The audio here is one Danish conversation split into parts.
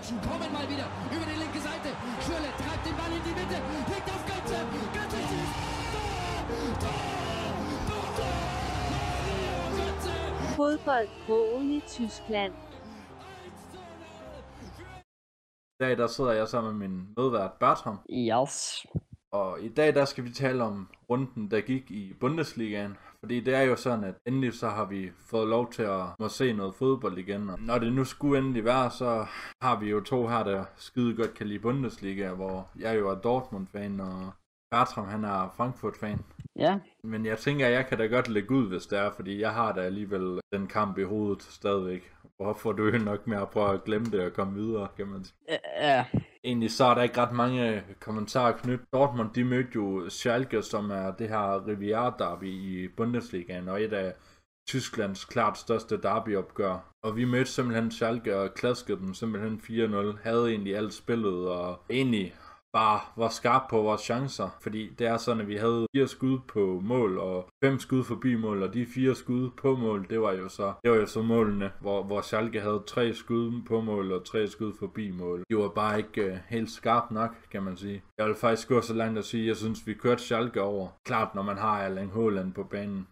Deutschen kommen mal wieder über die linke Seite. Schürle treibt den Ball in die Mitte, legt auf Götze. Götze schießt. Tor! Tor! Tor! Tor! Mario Götze! Fodboldbroen i Tyskland. I dag der sidder jeg sammen med min medvært Bertram, Yes. og i dag der skal vi tale om runden, der gik i Bundesligaen. Fordi det er jo sådan, at endelig så har vi fået lov til at må se noget fodbold igen. Og når det nu skulle endelig være, så har vi jo to her, der skide godt kan lide Bundesliga, hvor jeg jo er Dortmund-fan, og Bertram han er Frankfurt-fan. Ja, Men jeg tænker, at jeg kan da godt lægge ud, hvis det er, fordi jeg har da alligevel den kamp i hovedet stadigvæk. Hvorfor du nok med at prøve at glemme det og komme videre, kan man sige. ja, Egentlig så er der ikke ret mange kommentarer knyttet. Dortmund, de mødte jo Schalke, som er det her Riviera derby i Bundesligaen, og et af Tysklands klart største derbyopgør. Og vi mødte simpelthen Schalke og klaskede dem simpelthen 4-0. Havde egentlig alt spillet, og egentlig bare var skarp på vores chancer. Fordi det er sådan, at vi havde fire skud på mål, og fem skud forbi mål, og de fire skud på mål, det var jo så, det var jo så målene, hvor, hvor Schalke havde tre skud på mål og tre skud forbi mål. De var bare ikke uh, helt skarp nok, kan man sige. Jeg vil faktisk gå så langt at sige, at jeg synes, vi kørte Schalke over. Klart, når man har Erling Haaland på banen.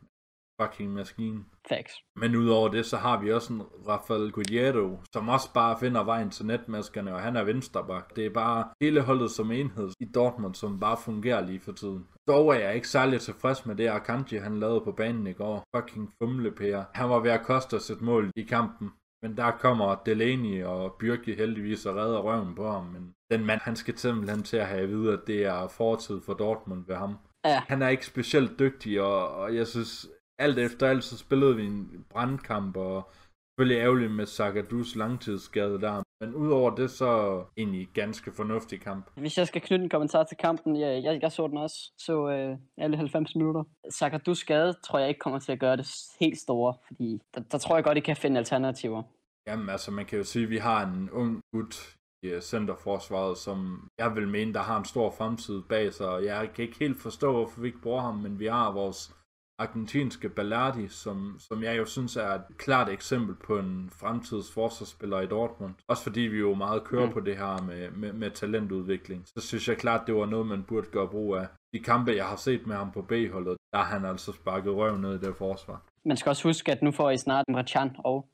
Fucking maskine. facts. Men udover det, så har vi også en Rafael Guerrero, som også bare finder vejen til netmaskerne, og han er vensterbak. Det er bare hele holdet som enhed i Dortmund, som bare fungerer lige for tiden. Dog er jeg ikke særlig tilfreds med det, Akanji han lavede på banen i går. Fucking fumlepære. Han var ved at koste os et mål i kampen. Men der kommer Delaney og Byrke heldigvis og redder røven på ham. Men den mand, han skal simpelthen til at have at vide, at det er fortid for Dortmund ved ham. Ja, Han er ikke specielt dygtig, og, og jeg synes, alt efter alt, så spillede vi en brandkamp, og selvfølgelig ærgerligt med Zagadus langtidsskade der. Men udover det, så egentlig ganske fornuftig kamp. hvis jeg skal knytte en kommentar til kampen, jeg, jeg, jeg så den også, så øh, alle 90 minutter. Sakadus skade tror jeg ikke kommer til at gøre det helt store, fordi der, der tror jeg godt, I kan finde alternativer. Jamen altså, man kan jo sige, at vi har en ung gut i centerforsvaret, som jeg vil mene, der har en stor fremtid bag sig. og Jeg kan ikke helt forstå, hvorfor vi ikke bruger ham, men vi har vores argentinske Ballardi, som, som jeg jo synes er et klart eksempel på en fremtids forsvarsspiller i Dortmund. Også fordi vi jo meget kører mm. På det her med, med, med talentudvikling. Så synes jeg klart, det var noget, man burde gøre brug af. De kampe, jeg har set med ham på B-holdet, der har han altså sparket røv ned i det forsvar. Man skal også huske, at nu får I snart Emre Can og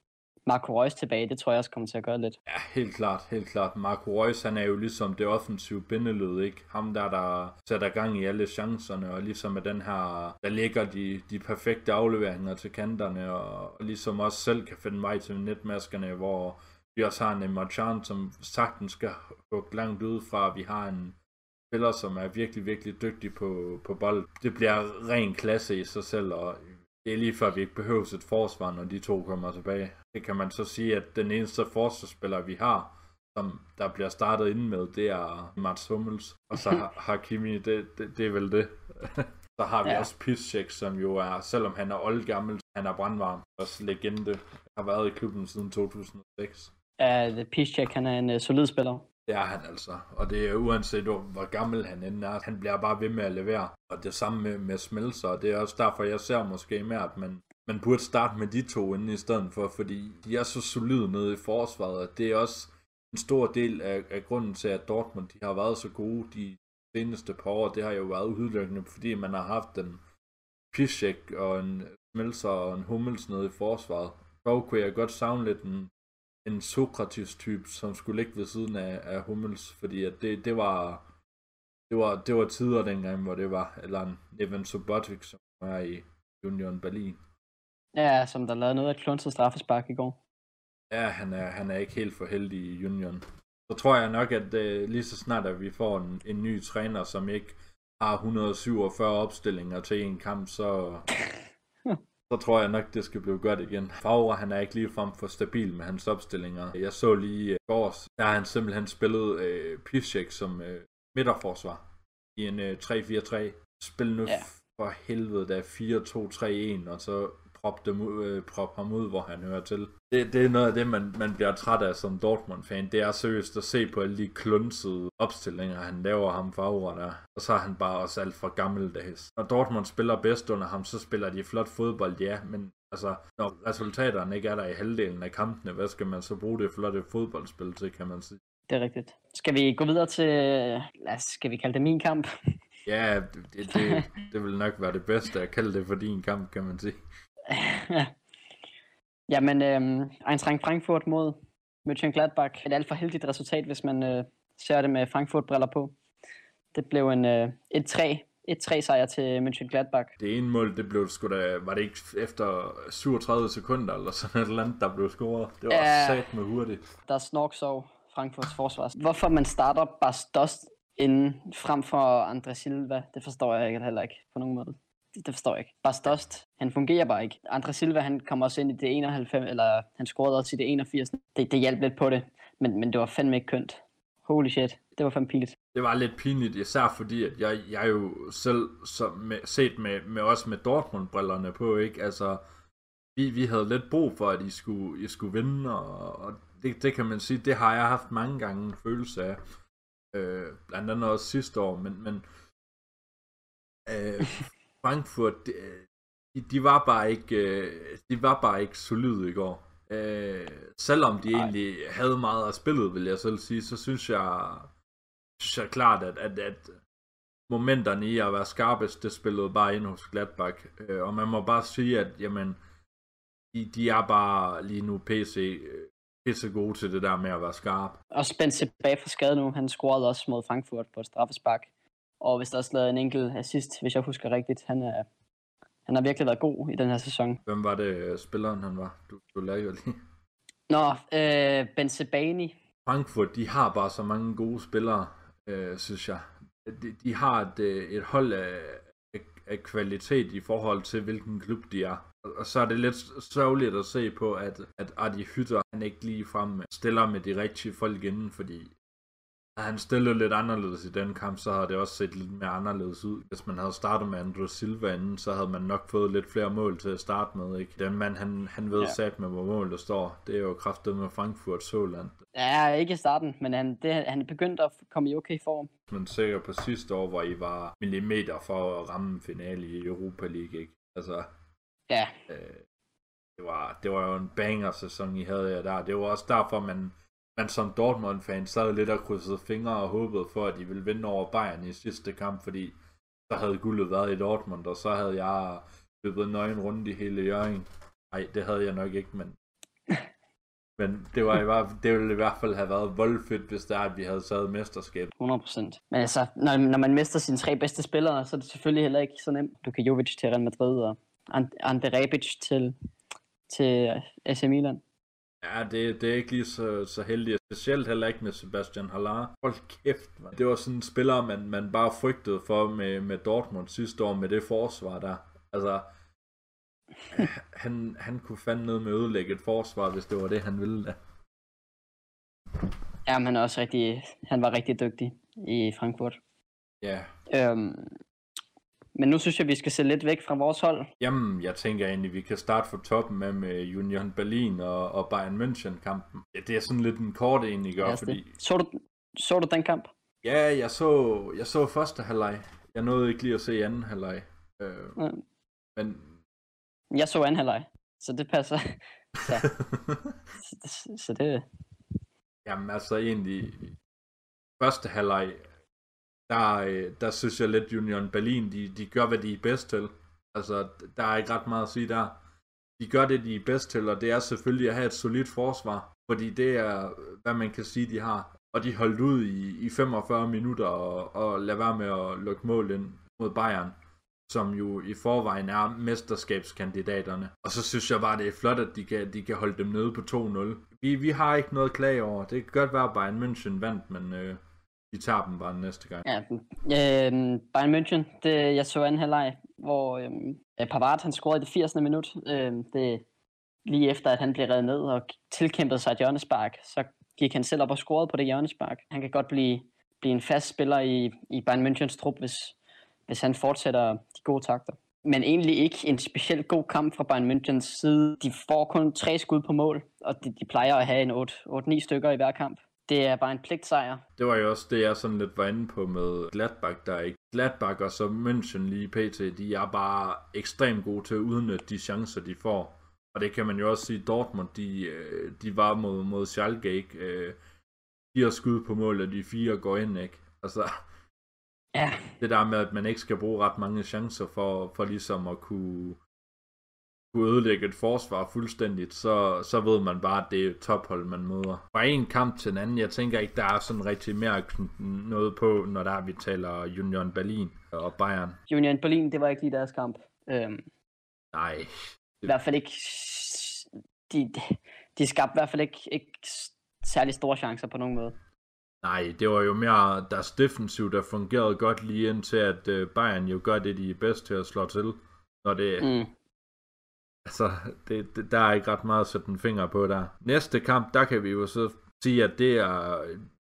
Marco Reus tilbage. Det tror jeg også kommer til at gøre lidt. Ja, helt klart, helt klart. Marco Reus, han er jo ligesom det offensive bindeled, ikke? Ham der, der sætter gang i alle chancerne, og ligesom med den her, der ligger de, de perfekte afleveringer til kanterne, og, og ligesom også selv kan finde vej til netmaskerne, hvor vi også har en Marchand, som sagtens skal hugge langt ud fra, vi har en spiller, som er virkelig, virkelig dygtig på, på bold. Det bliver ren klasse i sig selv, og det er lige før, vi ikke behøver et forsvar, når de to kommer tilbage. Det kan man så sige, at den eneste forsvarsspiller, vi har, som der bliver startet inden med, det er Mats Hummels. Og så har Hakimi, det, det, det er vel det. så har vi ja. Ja. også Piszczek, som jo er, selvom han er oldgammel, han er brandvarm. Også legende. Har været i klubben siden 2006. Uh, Piszczek, han er en uh, solid spiller. Det er han altså. Og det er uanset hvor gammel han end er. Han bliver bare ved med at levere. Og det samme med, med Smelser. Og det er også derfor, jeg ser måske mere, at man, man burde starte med de to inden i stedet for. Fordi de er så solide nede i forsvaret. at Det er også en stor del af, af grunden til, at Dortmund de har været så gode de seneste par år. Det har jo været udelukkende, fordi man har haft en Piszczek og en Smelser og en Hummels nede i forsvaret. Dog kunne jeg godt savne lidt en en Sokrates-type, som skulle ligge ved siden af, af Hummels, fordi at det, det var det var, det var tider dengang, hvor det var, eller en Evan Subotic, som er i Union Berlin. Ja, som der lavede noget af klunset straffespark i går. Ja, han er, han er ikke helt for heldig i Union. Så tror jeg nok, at uh, lige så snart, at vi får en, en ny træner, som ikke har 147 opstillinger til en kamp, så, så tror jeg nok, det skal blive godt igen. Favre, han er ikke lige frem for stabil med hans opstillinger. Jeg så lige i går, der har han simpelthen spillet uh, Piszczek som uh, midterforsvar i en uh, 3-4-3. Spil nu Ja. for helvede, der er 4-2-3-1, og så prop, dem ud, øh, prop ham ud, hvor han hører til. Det, det er noget af det, man, man bliver træt af som Dortmund-fan. Det er seriøst at se på alle de klunsede opstillinger, han laver ham Favre der. Og så er han bare også alt for gammeldags. Når Dortmund spiller bedst under ham, så spiller de flot fodbold, ja, men Altså, når resultaterne ikke er der i halvdelen af kampene, hvad skal man så bruge det flotte fodboldspil til, kan man sige? Det er rigtigt. Skal vi gå videre til, lad os, skal vi kalde det min kamp? Ja, det, det, det, det vil nok være det bedste at kalde det for din kamp, kan man sige. Jamen, øhm, Eintracht Frankfurt mod Mönchengladbach. Et alt for heldigt resultat, hvis man øh, ser det med Frankfurt-briller på. Det blev en øh, 1-3 1-3 sejr til Mönchengladbach. Det ene mål, det blev sgu da, var det ikke efter 37 sekunder, eller sådan et eller andet, der blev scoret? Det var ja, sat med hurtigt. Der snorksov Frankfurts forsvar. Hvorfor man starter Bastos inden frem for Andre Silva, det forstår jeg ikke heller ikke på nogen måde. Det, forstår jeg ikke. Bastos, han fungerer bare ikke. Andre Silva, han kommer også ind i det 91, eller han scorede også i det 81. Det, det hjalp lidt på det, men, men det var fandme ikke kønt. Holy shit, det var fandme pinligt. Det var lidt pinligt, især fordi, at jeg, jeg jo selv så med, set med, med os med Dortmund-brillerne på, ikke? Altså, vi, vi havde lidt brug for, at I skulle, I skulle vinde, og, og det, det kan man sige, det har jeg haft mange gange en følelse af. Øh, blandt andet også sidste år, men, men øh, Frankfurt, de, de, var bare ikke, øh, de var bare ikke solide i går. Øh, selvom de Ej. egentlig havde meget af spillet, vil jeg selv sige, så synes jeg, synes jeg klart, at, at, at momenterne i at være skarpest, det spillede bare ind hos Gladbach. Øh, og man må bare sige, at jamen, de, de er bare lige nu PC pisse gode til det der med at være skarp. Og spændt tilbage fra skade nu. Han scorede også mod Frankfurt på et straffespark. Og hvis der også lavet en enkelt assist, hvis jeg husker rigtigt. Han, er, han har virkelig været god i den her sæson. Hvem var det øh, spilleren, han var? Du, du lagde jo lige. Nå, øh, Ben Sebani. Frankfurt, de har bare så mange gode spillere, øh, synes jeg. De, de har et, øh, et hold af, af, af kvalitet i forhold til, hvilken klub de er. Og så er det lidt sørgeligt at se på, at, at Adi Hytter, han ikke lige frem stiller med de rigtige folk inden, fordi han stillede lidt anderledes i den kamp, så havde det også set lidt mere anderledes ud. Hvis man havde startet med Andrew Silva inden, så havde man nok fået lidt flere mål til at starte med. Ikke? Den mand, han, han ved ja. sat med, hvor mål der står. Det er jo kraftet med Frankfurt Soland. Ja, ikke i starten, men han, det, han er begyndt at komme i okay form. Men sikkert på sidste år, hvor I var millimeter for at ramme finale i Europa League, ikke? Altså, ja. Øh, det, var, det var jo en banger-sæson, I havde der. Det var også derfor, man man som Dortmund-fan sad lidt og krydsede fingre og håbede for, at de ville vinde over Bayern i sidste kamp, fordi så havde guldet været i Dortmund, og så havde jeg løbet nøgen rundt i hele Jørgen. Nej, det havde jeg nok ikke, men... Men det, var i hvert, det ville i hvert fald have været voldfedt, hvis det er, at vi havde taget mesterskab. 100%. Men altså, når, når man mister sine tre bedste spillere, så er det selvfølgelig heller ikke så nemt. Du kan Jovic til Real Madrid og Ante Rebic til, til AC Milan. Ja, det, det er ikke lige så, så heldigt. Specielt heller ikke med Sebastian Haller. Hold kæft, man. Det var sådan en spiller, man, man bare frygtede for med, med Dortmund sidste år med det forsvar der. Altså, han, han kunne fandme ned med at ødelægge et forsvar, hvis det var det, han ville da. Ja, men han, er også rigtig, han var rigtig dygtig i Frankfurt. Ja. Øhm, men nu synes jeg, vi skal se lidt væk fra vores hold. Jamen, jeg tænker egentlig, vi kan starte fra toppen med, med Union Berlin og, og Bayern München-kampen. Ja, det er sådan lidt en kort egentlig gør, ja, fordi... Så du, så du den kamp? Ja, jeg så, jeg så første halvleg. Jeg nåede ikke lige at se anden halvleg. Øh, ja. Men... Jeg så anden halvleg, så det passer. så, så, så det... Jamen altså egentlig... Første halvleg der, øh, der synes jeg lidt Union Berlin, de, de gør, hvad de er bedst til. Altså, der er ikke ret meget at sige der. De gør det, de er bedst til, og det er selvfølgelig at have et solidt forsvar, fordi det er, øh, hvad man kan sige, de har. Og de holdt ud i, i 45 minutter og, og lade være med at lukke mål ind mod Bayern, som jo i forvejen er mesterskabskandidaterne. Og så synes jeg bare, det er flot, at de kan, de kan holde dem nede på 2-0. Vi, vi har ikke noget klage over. Det kan godt være, at Bayern München vandt, men øh, de tager dem bare næste gang. Ja, øh, Bayern München, det, jeg så anden halvleg, hvor øh, Pavard han scorede i det 80. minut. Øh, det, lige efter, at han blev reddet ned og tilkæmpede sig et hjørnespark, så gik han selv op og scorede på det hjørnespark. Han kan godt blive, blive en fast spiller i, i Bayern Münchens trup, hvis, hvis han fortsætter de gode takter. Men egentlig ikke en specielt god kamp fra Bayern Münchens side. De får kun tre skud på mål, og de, de plejer at have en 8-9 stykker i hver kamp. Det er bare en pligtsejr. Det var jo også det, jeg sådan lidt var inde på med Gladbach, der ikke. Gladbach og så München lige pt, de er bare ekstremt gode til at udnytte de chancer, de får. Og det kan man jo også sige, Dortmund, de, øh, de var mod, mod Schalke, ikke? Øh, de har skud på mål, og de fire går ind, ikke? Altså, Ja, det der med, at man ikke skal bruge ret mange chancer for, for ligesom at kunne, kunne ødelægge et forsvar fuldstændigt, så, så ved man bare, at det er tophold, man møder. Fra en kamp til en anden, jeg tænker ikke, der er sådan rigtig mere noget på, når der er, vi taler Union Berlin og Bayern. Union Berlin, det var ikke lige deres kamp. Øhm, Nej, I hvert fald ikke... De, de skabte i hvert fald ikke, ikke særlig store chancer på nogen måde. nej, det var jo mere deres defensiv, der fungerede godt lige indtil, at øh, Bayern jo gør det, de er bedst til at slå til. Når det, Mm. Altså, det, det, der er ikke ret meget at sætte en finger på der. Næste kamp, der kan vi jo så sige, at det er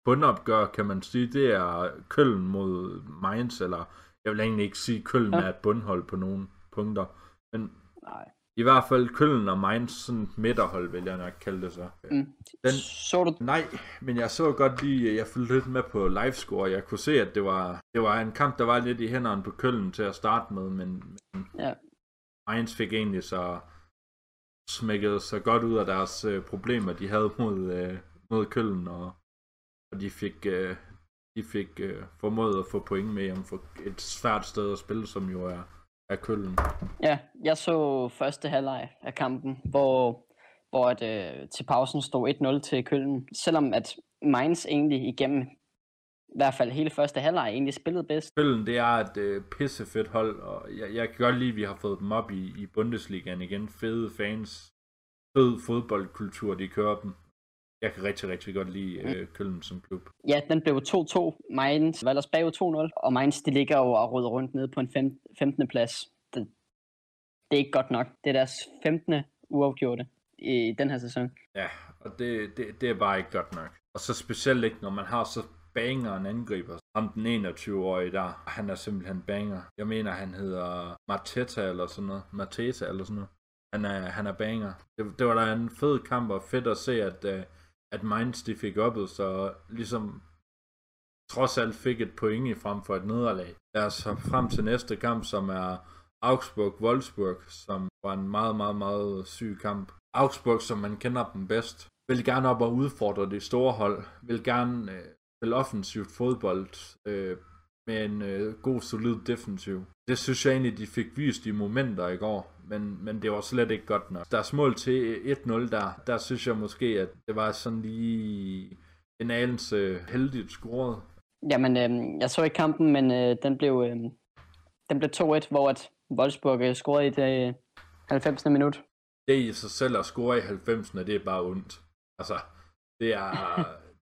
bundopgør, kan man sige. Det er Køln mod Mainz, eller jeg vil egentlig ikke sige, at Køln Ja. er et bundhold på nogle punkter. Men Nej. i hvert fald Køln og Mainz, sådan midterhold, vil jeg nok kalde det så. Mm. Den, Så du... Nej, men jeg så godt lige, jeg fulgte lidt med på livescore. Jeg kunne se, at det var, det var en kamp, der var lidt i hænderne på Køln til at starte med, men, men Ja. Mainz fik egentlig så smækket så godt ud af deres øh, problemer, de havde mod, øh, mod Køln, og, og de fik, øh, de fik øh, formået at få point med hjem for et svært sted at spille, som jo er, er Køln. Ja, jeg så første halvleg af kampen, hvor, hvor at, øh, til pausen stod 1-0 til Køln. Selvom at Mainz egentlig igennem i hvert fald hele første halvleg egentlig spillede bedst. Køln, det er et øh, pissefedt hold, og jeg, jeg kan godt lide, at vi har fået dem op i, i Bundesligaen igen. Fede fans, fed fodboldkultur, de kører dem. Jeg kan rigtig, rigtig godt lide øh, Køln som klub. Ja, den blev 2-2. Mainz var ellers bagud 2-0, og Mainz de ligger jo og rydder rundt nede på en fem, 15. plads. Det, det er ikke godt nok. Det er deres 15. uafgjorte i den her sæson. Ja, og det, det, det er bare ikke godt nok. Og så specielt ikke, når man har så banger en angriber. Ham den 21-årige der, han er simpelthen banger. Jeg mener, han hedder Marteta eller sådan noget. Marteta eller sådan noget. Han er, han er banger. Det, det var da en fed kamp, og fedt at se, at, øh, at Mainz de fik oppet, så ligesom trods alt fik et point i frem for et nederlag. Lad os frem til næste kamp, som er Augsburg-Wolfsburg, som var en meget, meget, meget syg kamp. Augsburg, som man kender dem bedst, vil gerne op og udfordre det store hold, vil gerne øh, spille offensivt fodbold øh, med en øh, god, solid defensiv. Det synes jeg egentlig, de fik vist i momenter i går, men, men det var slet ikke godt nok. Deres mål til 1-0 der, der synes jeg måske, at det var sådan lige en anelse øh, heldigt scoret. Jamen, øh, jeg så ikke kampen, men øh, den blev, øh, den blev 2-1, hvor at Wolfsburg øh, scorede i det øh, 90. minut. det i sig selv at score i 90'erne, det er bare ondt. Altså, det er,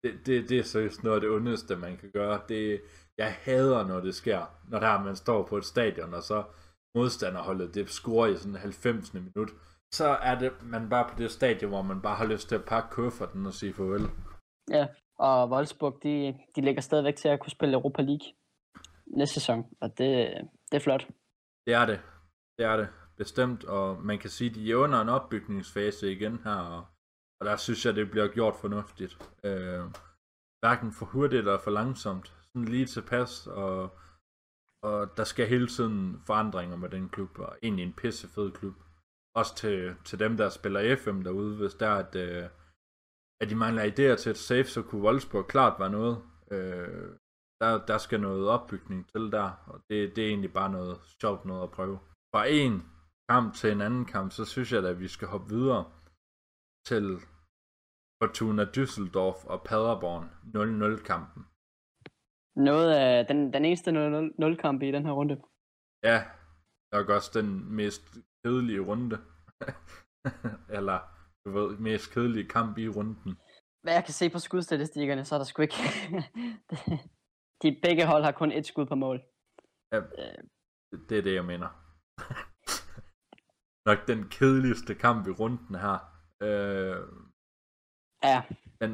det, det, det er seriøst noget af det ondeste, man kan gøre. Det, jeg hader, når det sker, når der er, man står på et stadion, og så modstanderholdet, det scorer i sådan 90. minut. Så er det man bare på det stadion, hvor man bare har lyst til at pakke kufferten og sige farvel. Ja, og Wolfsburg, de, de ligger stadigvæk til at kunne spille Europa League næste sæson, og det, det er flot. Det er det. Det er det. Bestemt, og man kan sige, at de er under en opbygningsfase igen her, og, og der synes jeg, det bliver gjort fornuftigt. Øh, hverken for hurtigt eller for langsomt. Sådan lige tilpas, og, og der skal hele tiden forandringer med den klub, og egentlig en pissefed klub. Også til, til dem, der spiller FM derude, hvis der er, at, øh, at de mangler idéer til et safe, så kunne Wolfsburg klart være noget. Øh, der, der skal noget opbygning til der, og det, det er egentlig bare noget sjovt noget at prøve. Fra en kamp til en anden kamp, så synes jeg da, at vi skal hoppe videre til Fortuna Düsseldorf og Paderborn 0-0 kampen. Noget af den, den eneste 0-0-kamp i den her runde. Ja, nok også den mest kedelige runde. Eller, du ved, mest kedelige kamp i runden. Hvad jeg kan se på skudstatistikkerne, så er der sgu ikke... de begge hold har kun et skud på mål. Ja, det er det, jeg mener. nok den kedeligste kamp i runden her. Øh, Ja, Men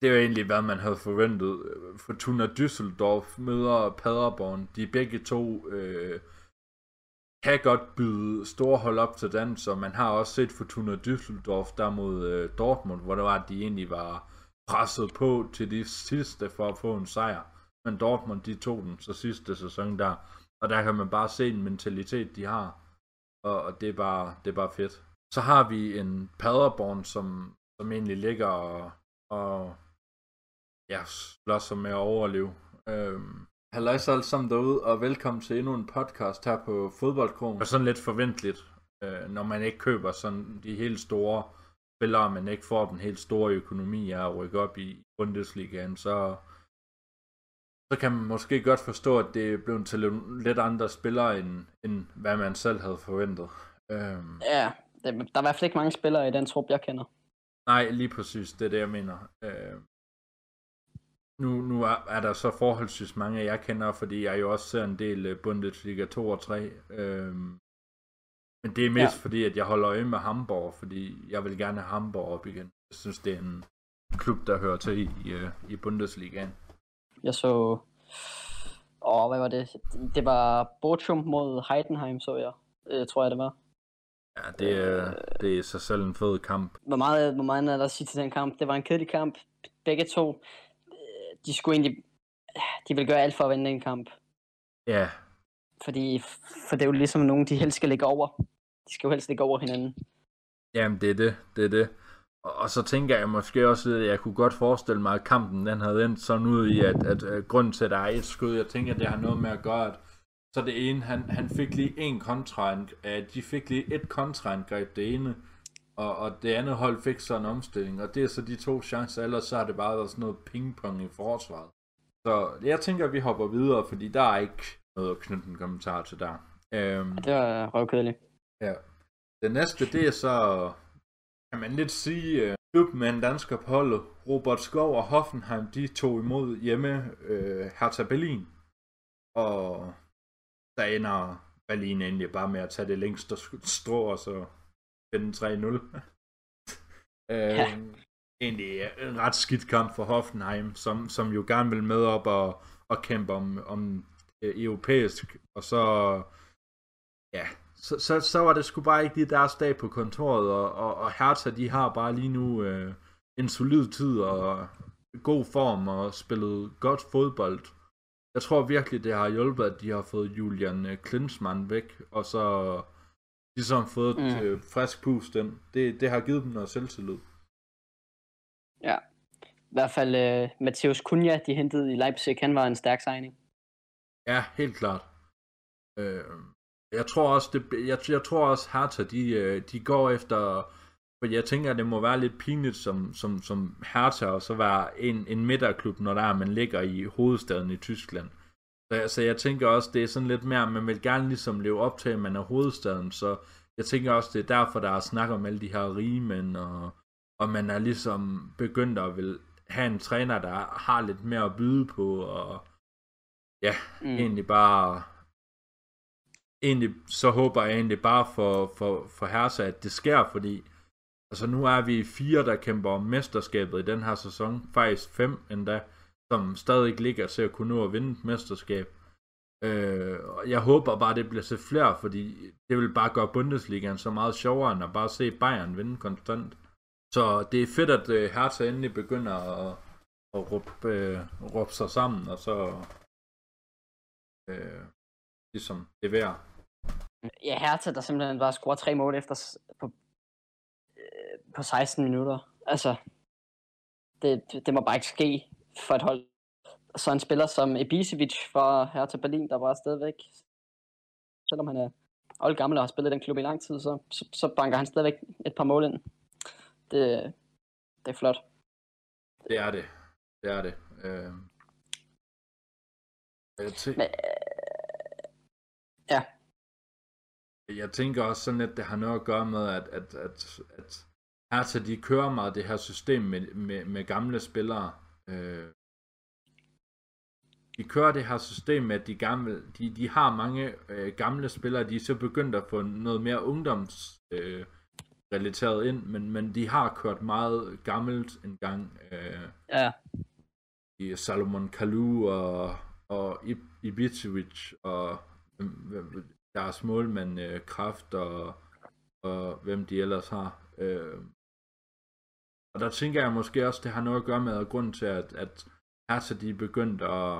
det er jo egentlig, hvad man havde forventet. Fortuna Düsseldorf møder Paderborn. De begge to øh, kan godt byde store hold op til den, så man har også set Fortuna Düsseldorf der mod øh, Dortmund, hvor det var, at de egentlig var presset på til de sidste for at få en sejr. Men Dortmund, de tog den så sidste sæson der. Og der kan man bare se en mentalitet, de har. Og, og det, er bare, det er bare fedt. Så har vi en Paderborn, som, som egentlig ligger og, og ja, slås sig med at overleve. Øhm, alle sammen derude, og velkommen til endnu en podcast her på Fodboldkrogen. Og sådan lidt forventeligt, øh, når man ikke køber sådan de helt store spillere, men ikke får den helt store økonomi af at rykke op i Bundesligaen, så, så kan man måske godt forstå, at det er blevet til lidt andre spillere, end, end hvad man selv havde forventet. Øhm, Ja, der, er i hvert fald ikke mange spillere i den trup, jeg kender. Nej, lige præcis, det er det, jeg mener. Øh, nu, nu er, er der så forholdsvis mange, jeg kender, fordi jeg jo også ser en del øh, Bundesliga 2 og 3. Øh, men det er mest ja. fordi, at jeg holder øje med Hamburg, fordi jeg vil gerne have Hamburg op igen. Jeg synes, det er en klub, der hører til i, i, øh, i Bundesligaen. Jeg så... Åh, hvad var det? Det var Bochum mod Heidenheim, så jeg. Øh, tror jeg, det var. Ja, det er, det er sig selv en fed kamp. Hvor meget, hvor meget er der at sige til den kamp? Det var en kedelig kamp. Begge to, øh, de skulle egentlig... De ville gøre alt for at vinde den kamp. Ja, Fordi, for det er jo ligesom nogen, de helst skal ligge over. De skal jo helst ligge over hinanden. Jamen, det er det, det er det. Og, og så tænker jeg måske også, at jeg kunne godt forestille mig, at kampen den havde endt sådan ud i, at, at, at grunden til, at der er et skud, jeg tænker, at det har noget med at gøre, at så det ene, han, han fik lige en kontra, de fik lige et kontraangreb, det ene, og, og det andet hold fik så en omstilling, og det er så de to chancer, ellers så har det bare været sådan noget pingpong i forsvaret. Så jeg tænker, at vi hopper videre, fordi der er ikke noget at knytte en kommentar til der. Øhm, Det var røvkedeligt. Ja. Det næste, det er så, kan man lidt sige, uh, klub med en dansker på holdet. Robert Skov og Hoffenheim, de tog imod hjemme uh, Hertha Berlin. Og der ender Berlin egentlig bare med at tage det længste strå, og så finde 3-0. Ja. Øhm, egentlig en ret skidt kamp for Hoffenheim, som, som jo gerne vil med op og, og kæmpe om, om øh, europæisk, og så ja, så, så, så var det sgu bare ikke lige deres dag på kontoret, og, og, og Hertha, de har bare lige nu øh, en solid tid og god form og spillet godt fodbold. Jeg tror virkelig, det har hjulpet, at de har fået Julian øh, Klinsmann væk, og så ligesom fået Mm. et øh, frisk pust ind. Det, det har givet dem noget selvtillid. Ja. I hvert fald uh, Matthäus Cunha, de hentede i Leipzig, han var en stærk signing. Ja, helt klart. Øh, jeg tror også, det, jeg, jeg tror også Hertha, de, øh, de går efter, for jeg tænker, det må være lidt pinligt som, som, som Hertha, og så være en, en midterklub, når der er, man ligger i hovedstaden i Tyskland. Så, så jeg tænker også, det er sådan lidt mere, man vil gerne ligesom leve op til, at man er hovedstaden, så jeg tænker også, det er derfor, der er snak om alle de her rige mænd, og, og man er ligesom begyndt at vil have en træner, der har lidt mere at byde på, og ja, Mm. egentlig bare egentlig så håber jeg egentlig bare for, for, for Hertha, at det sker, fordi altså nu er vi fire, der kæmper om mesterskabet i den her sæson, faktisk fem endda, som stadig ligger til at kunne nå at vinde et mesterskab. Øh, og jeg håber bare, det bliver til flere, fordi det vil bare gøre Bundesligaen så meget sjovere, end at bare se Bayern vinde konstant. Så det er fedt, at øh, Hertha endelig begynder at, at råbe, øh, råbe sig sammen, og så øh, ligesom levere. Ja, Hertha, der simpelthen bare scorer tre mål efter på, på 16 minutter. Altså, det, det, må bare ikke ske for et hold. Så en spiller som Ibisevic fra Hertha Berlin, der bare stadigvæk, selvom han er old gammel og har spillet i den klub i lang tid, så, så, så banker han stadigvæk et par mål ind. Det, det er flot. Det er det. Det er det. Øh, jeg, tæ- Men, ja, jeg tænker også sådan, at det har noget at gøre med, at, at, at, at Hertha, de kører meget det her system med, med, med gamle spillere. Øh, de kører det her system med, at de, gamle, de, de har mange øh, gamle spillere, de er så begyndt at få noget mere ungdoms øh, relateret ind, men, men de har kørt meget gammelt en gang. Øh, ja, i Salomon Kalou og, og Ib- Ibisevic og hvem- deres målmand øh, Kraft og, og hvem de ellers har. Øh, og der tænker jeg måske også, det har noget at gøre med, at grunden til, at, at Hertha de er begyndt at,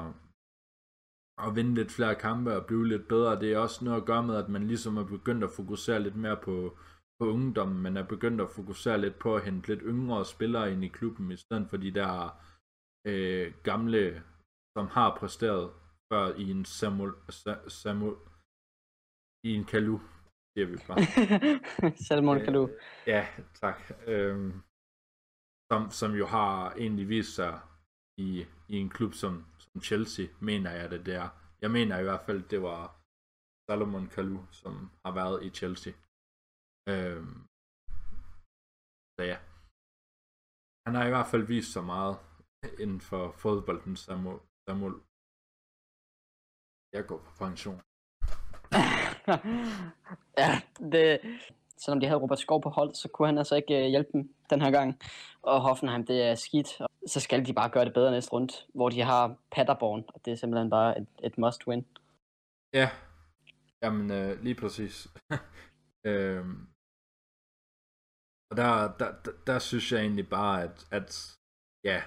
at vinde lidt flere kampe og blive lidt bedre, det er også noget at gøre med, at man ligesom er begyndt at fokusere lidt mere på, på ungdommen, men er begyndt at fokusere lidt på at hente lidt yngre spillere ind i klubben, i stedet for de der øh, gamle, som har præsteret før i en Samuel, Sa- Samuel i en Kalu, siger vi bare. Salomon Kalou. Øh, Ja, tak. Øhm, som, som jo har egentlig vist sig i, i en klub som, som Chelsea, mener jeg det der. Jeg mener i hvert fald, det var Salomon Kalou, som har været i Chelsea. Øhm, så ja. Han har i hvert fald vist så meget inden for fodbolden, Samuel. Samuel. Jeg går på pension. ja, det, selvom de havde Robert Skov på hold, så kunne han altså ikke øh, hjælpe dem den her gang. Og Hoffenheim, det er skidt. Og så skal de bare gøre det bedre næste rundt, hvor de har Paderborn, og det er simpelthen bare et, et must-win. Ja, jamen øh, lige præcis. øhm, og der, der, der, der synes jeg egentlig bare, at, at ja,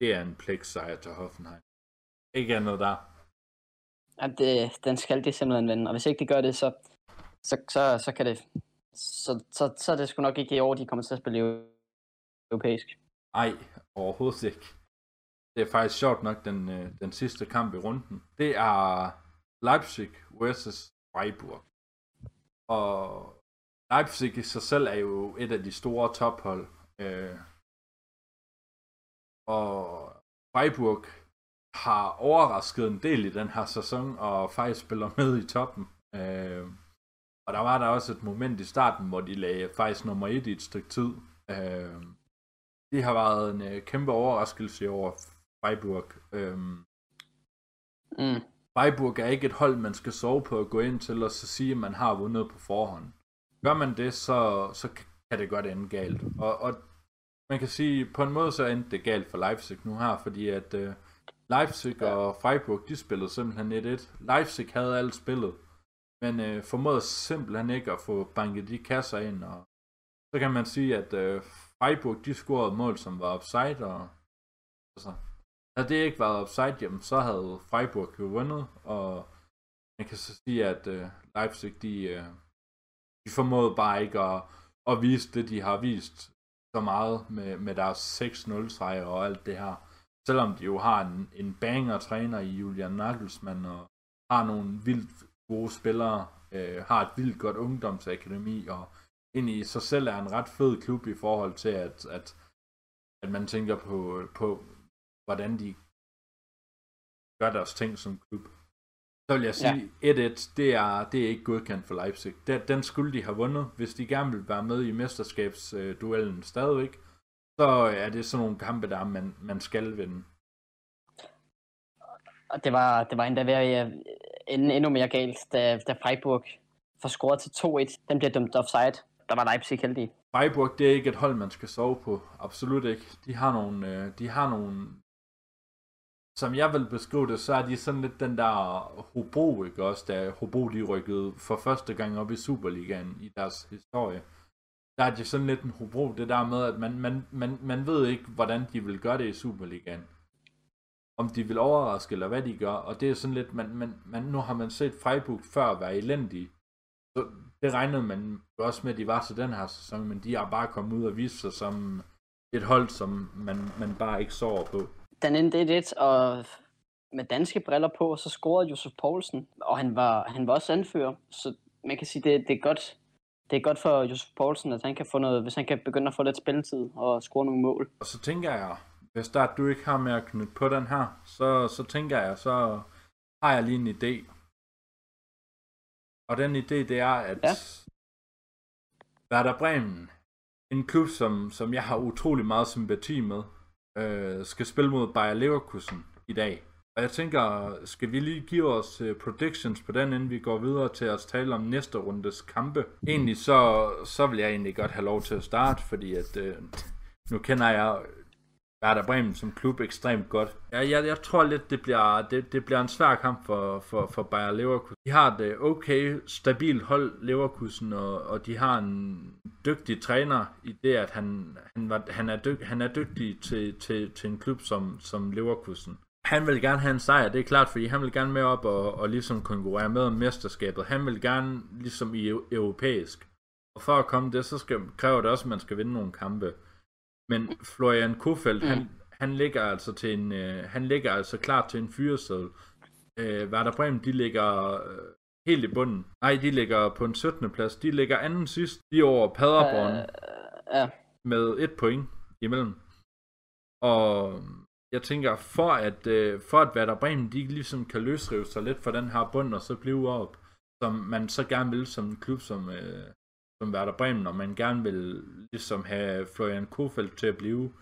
det er en pligtsejr til Hoffenheim. Ikke andet der. Ja, det, den skal de simpelthen vinde, og hvis ikke de gør det, så, så, så, så kan det, så, så, så er det sgu nok ikke i år, de kommer til at spille europæisk. Nej, overhovedet ikke. Det er faktisk sjovt nok den, øh, den sidste kamp i runden. Det er Leipzig versus Freiburg. Og Leipzig i sig selv er jo et af de store tophold. Øh, og Freiburg har overrasket en del i den her sæson, og faktisk spiller med i toppen. Øh, og der var der også et moment i starten, hvor de lagde faktisk nummer et i et stykke tid. Øh, det har været en øh, kæmpe overraskelse over Freiburg. Øh, Mm. Freiburg er ikke et hold, man skal sove på at gå ind til, og så sige, at man har vundet på forhånd. Gør man det, så, så kan det godt ende galt. Og, og man kan sige, på en måde så endte det galt for Leipzig nu her, fordi at uh, Leipzig ja. og Freiburg, de spillede simpelthen 1-1. Leipzig havde alt spillet, men øh, formåede simpelthen ikke at få banket de kasser ind. Og så kan man sige, at øh, Freiburg, de scorede mål, som var offside, og altså, havde det ikke været offside, jamen, så havde Freiburg jo vundet, og man kan så sige, at øh, Leipzig, de, øh, de formåede bare ikke at, at vise det, de har vist så meget med, med deres 6-0 sejr og alt det her. Selvom de jo har en, en banger træner i Julian Nagelsmann, og har nogle vildt gode spillere, øh, har et vildt godt ungdomsakademi, og ind i sig selv er en ret fed klub i forhold til, at, at, at man tænker på, på hvordan de gør deres ting som klub. Så vil jeg sige, ja. 1-1, det er, det er ikke godkendt for Leipzig. Den, den skulle de have vundet. Hvis de gerne vil være med i mesterskabsduellen stadigvæk, så er det sådan nogle kampe, der man, man skal vinde. Og det var, det var endda ved at ende endnu mere galt, da, da Freiburg får scoret til 2-1. Den bliver dømt offside. Der var Leipzig heldig. Freiburg, det er ikke et hold, man skal sove på. Absolut ikke. De har nogle, øh, de har nogle som jeg vil beskrive det, så er de sådan lidt den der Hobro, ikke også, da Hobro de rykkede for første gang op i Superligaen i deres historie. Der er de sådan lidt en Hobro, det der med, at man, man, man, man ved ikke, hvordan de vil gøre det i Superligaen. Om de vil overraske, eller hvad de gør, og det er sådan lidt, man, man, man, nu har man set Freiburg før være elendige, så det regnede man også med, at de var til den her sæson, men de har bare kommet ud og vist sig som et hold, som man, man bare ikke sover på. Den endte 1-1, og med danske briller på, så scorede Josef Poulsen, og han var, han var også anfører, så man kan sige, det, det er godt, det er godt for Josef Poulsen, at han kan få noget, hvis han kan begynde at få lidt spilletid og score nogle mål. Og så tænker jeg, hvis der du ikke har med at knytte på den her, så, så tænker jeg, så har jeg lige en idé. Og den idé, det er, at ja. Werder Bremen, en klub, som, som jeg har utrolig meget sympati med, øh, skal spille mod Bayer Leverkusen i dag. Og jeg tænker, skal vi lige give os uh, predictions på den, inden vi går videre til at tale om næste rundes kampe? Egentlig så, så vil jeg egentlig godt have lov til at starte, fordi at uh, nu kender jeg Werder Bremen som klub ekstremt godt. Jeg, jeg, jeg tror lidt, det bliver, det, det bliver en svær kamp for, for, for Bayer Leverkusen. De har et øh, okay, stabilt hold, Leverkusen, og, og de har en dygtig træner i det, at han, han, var, han, er, dyg, han er dygtig til, til, til en klub som, som Leverkusen. Han vil gerne have en sejr, det er klart, fordi han vil gerne med op og, og ligesom konkurrere med om mesterskabet. Han vil gerne ligesom i europæisk. Og for at komme det, så skal, kræver det også, at man skal vinde nogle kampe. Men Florian Kofeld, mm. han, han ligger altså til en, øh, han ligger altså klar til en fyreseddel. Øh, Werder Bremen, de ligger øh, helt i bunden. Nej, de ligger på en 17. plads. De ligger anden sidst. De er over Paderborn Øh, ja. med et point imellem. Og jeg tænker, for at, øh, for at Werder Bremen, de ligesom kan løsrive sig lidt fra den her bund, og så blive op, som man så gerne vil som en klub som, øh, som Werder Bremen, og man gerne vil ligesom have Florian Kofeld til at blive,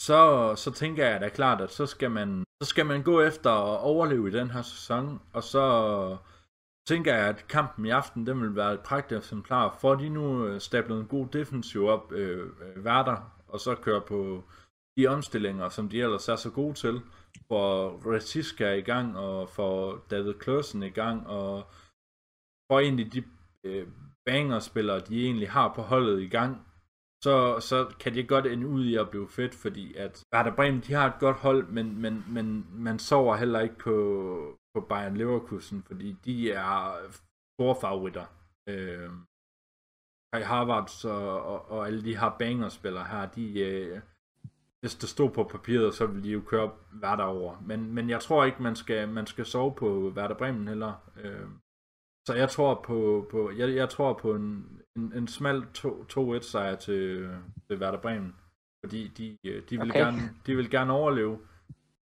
så, så tænker jeg da klart, at så skal man, så skal man gå efter at overleve i den her sæson, og så tænker jeg, at kampen i aften, den vil være et prægtigt eksemplar. Får de nu øh, stablet en god defensiv op, øh, øh, værter, og så kører på de omstillinger, som de ellers er så gode til, for Retiska i gang, og for David Kløsen i gang, og for egentlig de øh, bangerspillere, de egentlig har på holdet i gang, så, så kan det godt ende ud i at blive fedt, fordi at Werder Bremen, de har et godt hold, men, men, men man sover heller ikke på, på Bayern Leverkusen, fordi de er store favoritter. Øh, Kai Havertz og, og, og alle de her bangerspillere her, de, øh, hvis det stod på papiret, så ville de jo køre Werder over. Men, men jeg tror ikke, man skal, man skal sove på Werder Bremen heller. Øh, så jeg tror på, på jeg, jeg tror på en, en, en smal 2-1 sejr til, til Werder Bremen. Fordi de, de, vil Okay. gerne, de vil gerne overleve.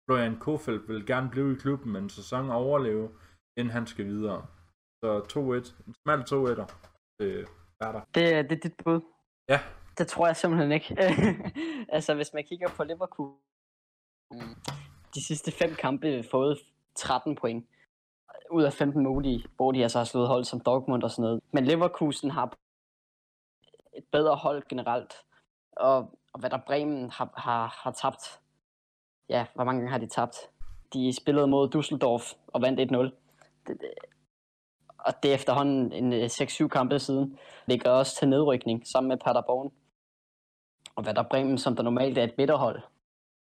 Florian Kofeld vil gerne blive i klubben, men sæson og overleve, inden han skal videre. Så 2-1. En smal 2-1'er til Werder. Det, det er dit bud. Ja. Det tror jeg simpelthen ikke. altså, hvis man kigger på Liverpool, de sidste fem kampe fået 13 point ud af 15 mulige, hvor de altså har slået hold som Dortmund og sådan noget. Men Leverkusen har et bedre hold generelt, og, og hvad der Bremen har, har, har tabt. Ja, hvor mange gange har de tabt? De spillede mod Düsseldorf og vandt 1-0. Det, det, og det er efterhånden en øh, 6-7 kampe siden, ligger også til nedrykning sammen med Paderborn. Og hvad der Bremen, som der normalt er et midterhold.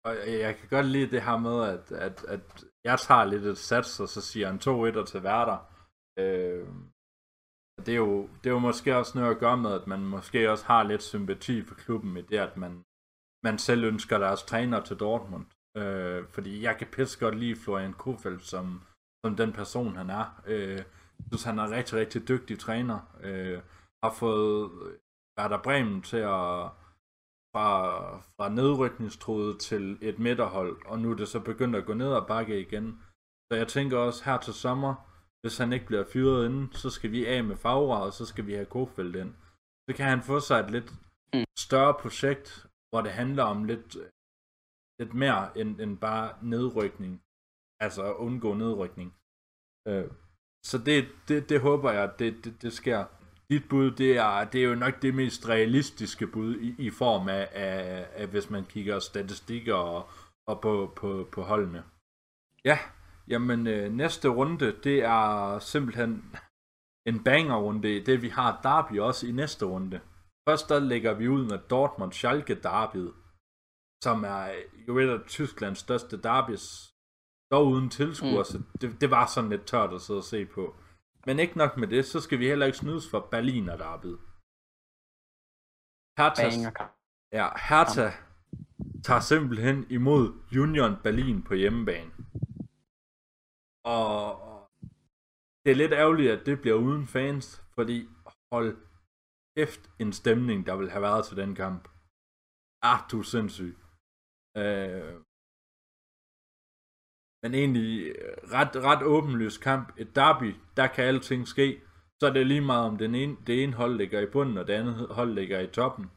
Og jeg jeg kan godt lide det her med, at, at, at jeg tager lidt et sats, og så siger han 2-1 til Werder. Øh, det er, jo, det er jo måske også noget at gøre med, at man måske også har lidt sympati for klubben i det, at man, man selv ønsker deres træner til Dortmund. Øh, fordi jeg kan pisse godt lide Florian Kofeldt som, som den person, han er. Øh, jeg synes, han er rigtig, rigtig dygtig træner. Øh, har fået Werder Bremen til at fra, fra nedrykningstruet til et midterhold, og nu er det så begyndt at gå ned og bakke igen. Så jeg tænker også her til sommer, hvis han ikke bliver fyret inden, så skal vi af med Favre, og så skal vi have Kofeld ind. Så kan han få sig et lidt Mm. større projekt, hvor det handler om lidt, lidt mere end, end bare nedrykning. Altså at undgå nedrykning. Øh, så det, det, det håber jeg, det, det, det sker dit bud, det er, det er jo nok det mest realistiske bud i, i form af, af, af, hvis man kigger statistikker og, og på, på, på holdene. Ja, jamen øh, næste runde, det er simpelthen en banger-runde. Det vi har derby også i næste runde. Først der lægger vi ud med Dortmund Schalke derbyet, som er jo et af Tysklands største derbys, dog uden tilskuer, mm. så det, det var sådan lidt tørt at sidde og se på. Men ikke nok med det, så skal vi heller ikke snydes for Berliner derbyet. Hertha, ja, Hertha tager simpelthen imod Union Berlin på hjemmebane. Og det er lidt ærgerligt, at det bliver uden fans, fordi hold kæft en stemning, der vil have været til den kamp. Ah, du er sindssyg. Øh, men egentlig øh, ret, ret åbenløs kamp. Et derby, der kan alting ske. Så er det lige meget om den ene, det ene hold ligger i bunden, og det andet hold ligger i toppen.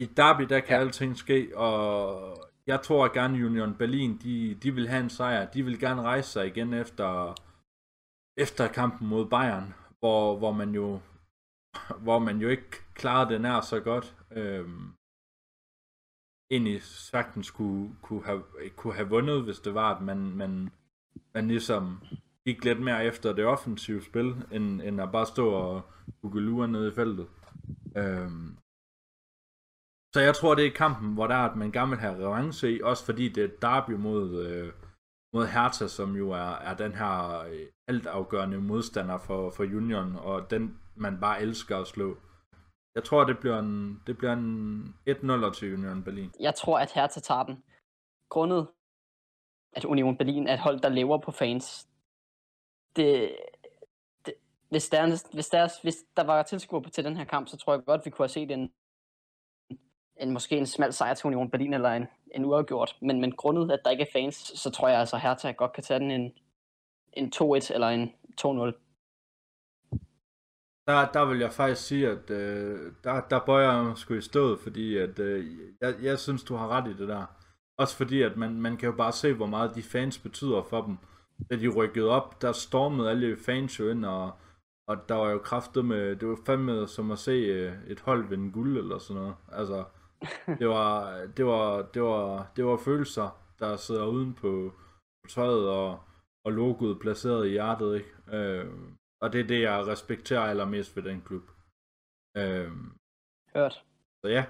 I derby, der kan alting ske, og jeg tror at gerne Union Berlin, de, de vil have en sejr. De vil gerne rejse sig igen efter, efter kampen mod Bayern, hvor, hvor man jo hvor man jo ikke klarede det nær så godt. Øhm, egentlig sagtens kunne, kunne, have, kunne have vundet, hvis det var, at man, man, man ligesom gik lidt mere efter det offensive spil, end, end at bare stå og lure nede i feltet. Øhm, så jeg tror, det er kampen, hvor der er, at man gerne vil have revanche i, også fordi det er derby mod, øh, mod Hertha, som jo er, er den her øh, altafgørende modstander for, for Union, og den man bare elsker at slå. Jeg tror, det bliver en, det bliver en 1-0 til Union Berlin. Jeg tror, at Hertha tager den. Grundet, at Union Berlin er et hold, der lever på fans. Det, det, hvis, der, hvis, der, hvis der var tilskuere til den her kamp, så tror jeg godt, vi kunne have set en, en måske en smal sejr til Union Berlin, eller en, en uafgjort. Men, men grundet, at der ikke er fans, så tror jeg altså, at Hertha godt kan tage den en, en 2-1 eller en 2-0. Der, der vil jeg faktisk sige, at øh, der, der bøjer jeg sgu i stået, fordi at, øh, jeg, jeg synes, du har ret i det der. Også fordi, at man, man kan jo bare se, hvor meget de fans betyder for dem. Da de rykkede op, der stormede alle fans jo ind, og, og der var jo kraftet med, det var fandme som at se øh, et hold vinde guld eller sådan noget. Altså, det var, det var, det var, det var følelser, der sidder uden på, på tøjet, og, og logoet placeret i hjertet, ikke? Øh, og det er det, jeg respekterer allermest ved den klub. Øh, Hørt. så ja,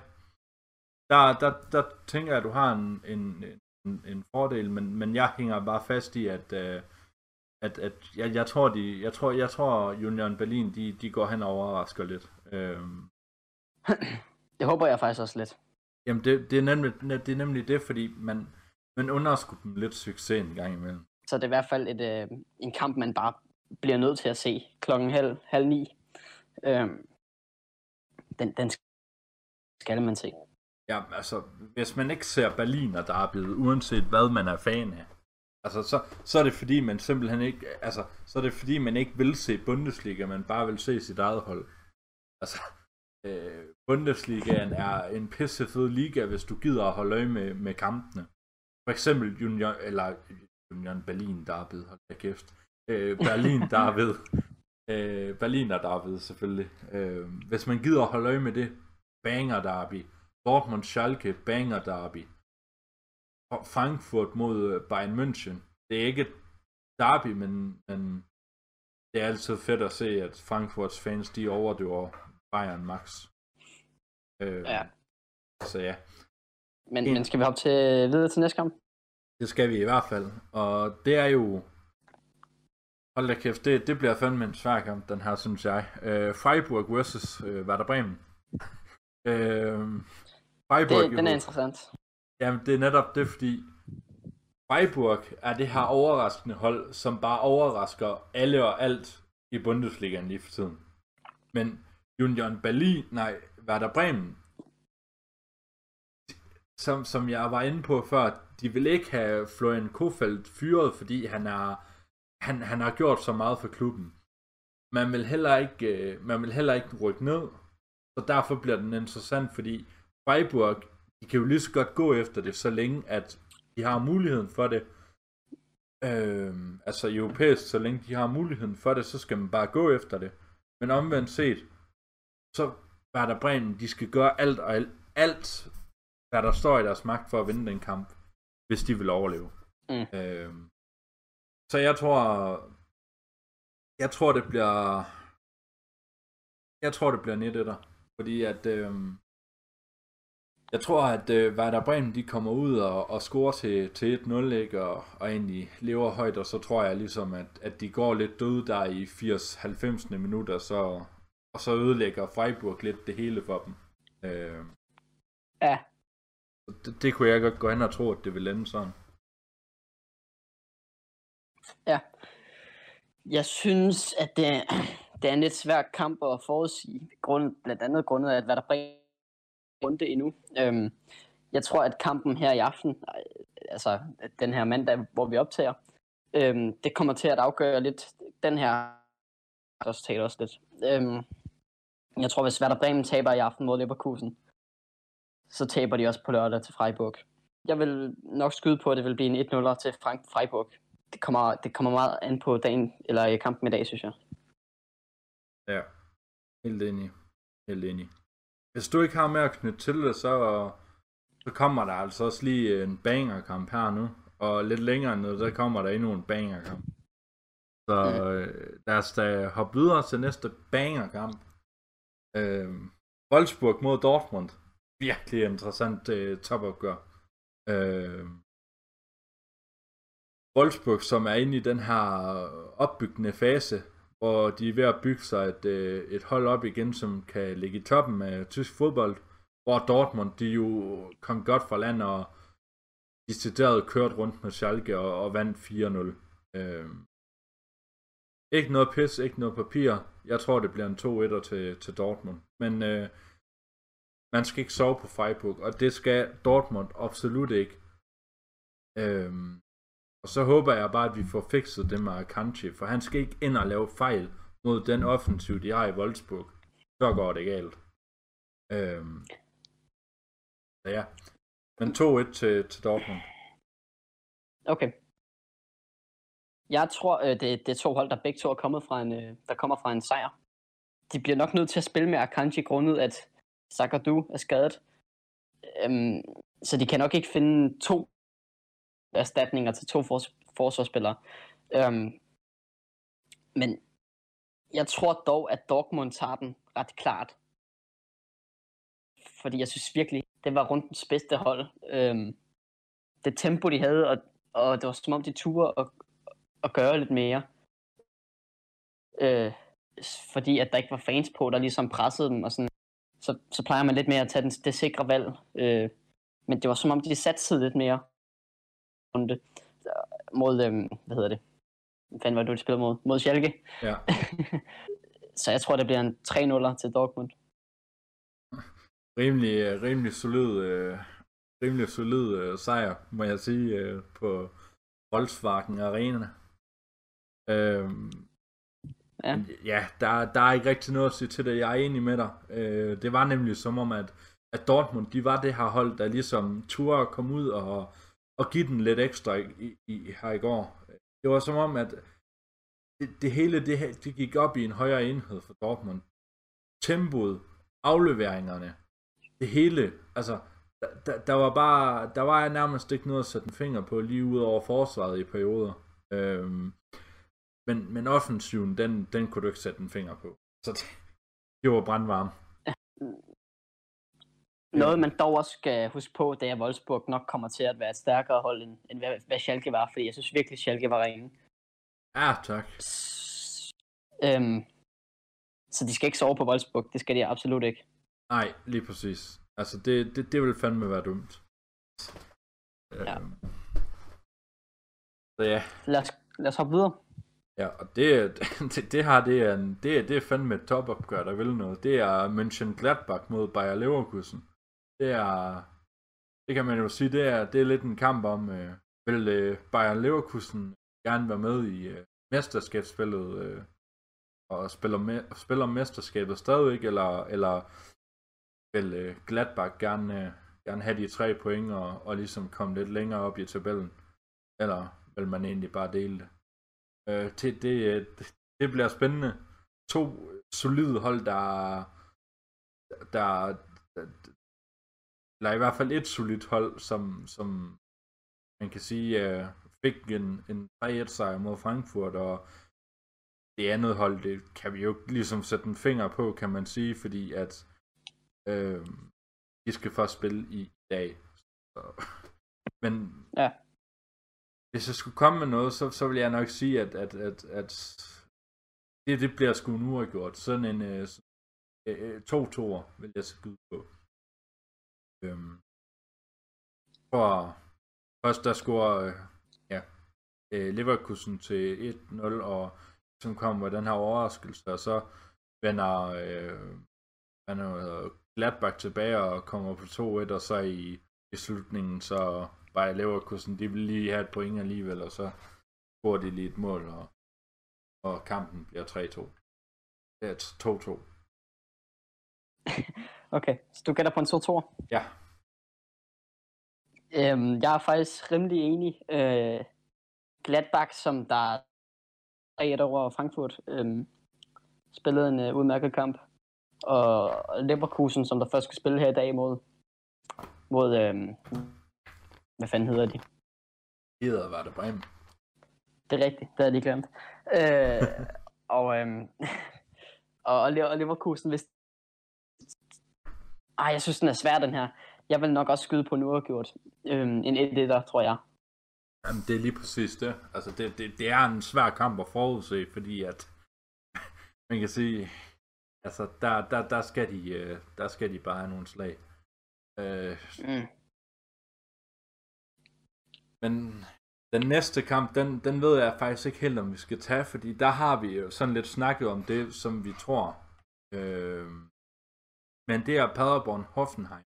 der, der, der tænker jeg, at du har en, en, en, en fordel, men, men jeg hænger bare fast i, at, uh, at, at jeg, jeg, tror, de, jeg, tror, jeg tror, Union Berlin, de, de går hen og overrasker lidt. Uh, Det håber jeg faktisk også lidt. jamen, det, det, er nemlig, det er nemlig det, fordi man, man underskudt dem lidt succes en gang imellem. Så det er i hvert fald et, øh, en kamp, man bare bliver nødt til at se klokken halv, halv ni. Øhm, den, den skal man se. Ja, altså, hvis man ikke ser Berlin og blevet, uanset hvad man er fan af, altså, så, så er det fordi, man simpelthen ikke, altså, så er det fordi, man ikke vil se Bundesliga, man bare vil se sit eget hold. Altså, øh, Bundesligaen er en pissefed liga, hvis du gider at holde øje med, med kampene. For eksempel Union, eller Union Berlin Derbyet, hold da kæft. Øh, Berlin Derbyet. øh, Berlin og Derbyet selvfølgelig. Øh, hvis man gider at holde øje med det, banger derby. Dortmund Schalke banger derby. Frankfurt mod øh, Bayern München. Det er ikke et derby, men, men det er altid fedt at se, at Frankfurts fans, de overdøver Bayern max. Øh, Ja. Så ja, Men, En- men skal vi hoppe til, videre til næste kamp? det skal vi i hvert fald. Og det er jo... Hold da kæft, det, det bliver fandme en svær kamp, den her, synes jeg. Øh, Freiburg versus øh, Werder Bremen. øh, Freiburg, Det, den er interessant. Jamen, det er netop det, fordi Freiburg er det her overraskende hold, som bare overrasker alle og alt i Bundesligaen lige for tiden. Men Union Berlin, nej, Werder Bremen, som, som jeg var inde på før, de vil ikke have Florian Kofeld fyret, fordi han er han, han har gjort så meget for klubben. Man vil heller ikke, øh, man vil heller ikke rykke ned, så derfor bliver den interessant, fordi Freiburg, de kan jo lige så godt gå efter det, så længe at de har muligheden for det. Øh, altså europæisk, så længe de har muligheden for det, så skal man bare gå efter det. Men omvendt set, så var der Bremen, de skal gøre alt og alt, alt, hvad der står i deres magt for at vinde den kamp, hvis de vil overleve. Mm. Øh, så jeg tror, jeg tror det bliver, jeg tror det bliver 9 der, fordi at, øh, jeg tror, at øh, Werder Bremen, de kommer ud og, og scorer til, til 1-0, ikke? Og, og egentlig lever højt, og så tror jeg ligesom, at, at de går lidt døde der i 80-90 minutter, så, og så ødelægger Freiburg lidt det hele for dem. Øh, Ja, det, det kunne jeg godt gå hen og tro, at det ville ende sådan. Ja. jeg synes, at det, er- det er en lidt svær kamp at forudsige, grund, blandt andet grundet af, at der bringer runde endnu. Øhm, jeg tror, at kampen her i aften, øh, altså den her mandag, hvor vi optager, øhm, det kommer til at afgøre lidt den her resultat også lidt. Øhm, jeg tror, hvis Werder Bremen taber i aften mod Leverkusen, så taber de også på lørdag til Freiburg. Jeg vil nok skyde på, at det vil blive en 1-0 til Frank Freiburg. Det kommer, det kommer meget an på dagen, eller i kampen i dag, synes jeg. Ja, helt enig. Helt enig. Hvis du ikke har mere at knytte til det, så, så kommer der altså også lige en bangerkamp her nu. Og lidt længere ned, der kommer der endnu en bangerkamp. Så øh, lad os da hoppe videre til næste bangerkamp. Øh, Wolfsburg mod Dortmund. Virkelig interessant øh, topopgør. Øh, Wolfsburg, som er inde i den her opbyggende fase, hvor de er ved at bygge sig et, øh, et hold op igen, som kan ligge i toppen af tysk fodbold, hvor Dortmund, de jo kom godt fra land og decideret kørt rundt med Schalke og, og vandt 4-0. Øh, ikke noget pis, ikke noget papir. Jeg tror, det bliver en 2-1'er til, til Dortmund. Men øh, man skal ikke sove på Freiburg, og det skal Dortmund absolut ikke. Øhm, og så håber jeg bare, at vi får fikset det med Akanji, for han skal ikke ind og lave fejl mod den offensiv, de har i Wolfsburg. Så går det galt. Øhm. så ja. Men 2-1 til, til Dortmund. Okay. Jeg tror, øh, det, det er to hold, der begge to er kommet fra en, øh, der kommer fra en sejr. De bliver nok nødt til at spille med Akanji grundet, at Sakadu er skadet. Øhm, så de kan nok ikke finde to erstatninger til to fors- forsvarsspillere. Øhm, men jeg tror dog, at Dortmund tager den ret klart. Fordi jeg synes virkelig, det var rundens bedste hold. Øhm, det tempo, de havde, og, og det var som om, de turde at, at gøre lidt mere. Øh, fordi at der ikke var fans på, der ligesom pressede dem, og sådan, så, så plejer man lidt mere at tage den, det sikre valg. Øh, men det var som om, de satsede lidt mere runde mod, øh, hvad hedder det, hvad fanden var det, du spillede mod? Mod Schalke. Ja. så jeg tror, det bliver en 3-0 til Dortmund. Rimelig, rimelig solid, øh, rimelig solid øh, sejr, må jeg sige, øh, på Volkswagen Arena. Øh, Ja. ja der, der er ikke rigtig noget at sige til det. Jeg er enig med dig. Øh, det var nemlig som om, at, at Dortmund, de var det her hold, der ligesom turde komme ud og, og give den lidt ekstra i, i, her i går. Det var som om, at det, det hele det, det gik op i en højere enhed for Dortmund. Tempoet, afleveringerne, det hele, altså, der, der, der var bare, der var nærmest ikke noget at sætte en finger på, lige ud over forsvaret i perioder. Øhm, men, men offensiven, den, den kunne du ikke sætte en finger på. Så det, det var brandvarme. Noget, man dog også skal huske på, det er, at Wolfsburg nok kommer til at være et stærkere hold, end, end hvad, hvad Schalke var, fordi jeg synes virkelig, Schalke var ringe. Ja, tak. S- øhm, så de skal ikke sove på Wolfsburg, det skal de absolut ikke. Nej, lige præcis. Altså, det, det, det vil fandme være dumt. Ja. Øhm. Så ja, Lad os, lad os hoppe videre. ja og det, det, det her, det er, en, det, det er fandme et topopgør, der vil noget. Det er München Gladbach mod Bayer Leverkusen. Det er, det kan man jo sige, det er, det er lidt en kamp om, øh, vil øh, Bayern Leverkusen gerne være med i øh, mesterskabsspillet, øh, og spiller, me- spiller mesterskabet stadigvæk, eller, eller vil øh, Gladbach gerne, øh, gerne have de tre point, og, og ligesom komme lidt længere op i tabellen, eller vil man egentlig bare dele det? Øh, det, det, det, det bliver spændende. To solide hold, der, der, der eller i hvert fald et solidt hold, som, som man kan sige uh, fik en, en 3-1 sejr mod Frankfurt, og det andet hold, det kan vi jo ikke ligesom sætte en finger på, kan man sige, fordi at øh, de skal først spille i dag. Så, men Ja. hvis jeg skulle komme med noget, så, så vil jeg nok sige, at, at, at, at det, det bliver sgu nu gjort. Sådan en øh, øh, to toer vil jeg skyde på. Øhm, for først der scorer øh, ja, øh, Leverkusen til 1-0, og så kommer den her overraskelse, og så vender øh, vender Gladbach tilbage og kommer på 2-1, og så i, i slutningen, så bare Leverkusen, de vil lige have et point alligevel, og så scorer de lige et mål, og, og kampen bliver 3-2. Det 2-2. Okay, så du gætter på en 2-2. Ja, Øhm, jeg er faktisk rimelig enig. Øh, Gladbach, som der er 3 over Frankfurt, øhm, spillede en øh, udmærket kamp. Og Leverkusen, som der først skal spille her i dag mod, mod øhm, hvad fanden hedder de? Hedder var det Bremen. Det er rigtigt, det havde jeg lige glemt. Øh, og, øhm, og, og Leverkusen, hvis... Ej, jeg synes, den er svær, den her. Jeg vil nok også skyde på en uafgjort. Øhm, en 1-1'er, tror jeg. Jamen, det er lige præcis det. Altså, det, det, det er en svær kamp at forudse, fordi at man kan sige, altså der, der, der, skal de, øh, der skal de bare have nogle slag. Øh, Mm. men den næste kamp, den, den ved jeg faktisk ikke helt, om vi skal tage, fordi der har vi jo sådan lidt snakket om det, som vi tror. Øh, men det er Paderborn Hoffenheim.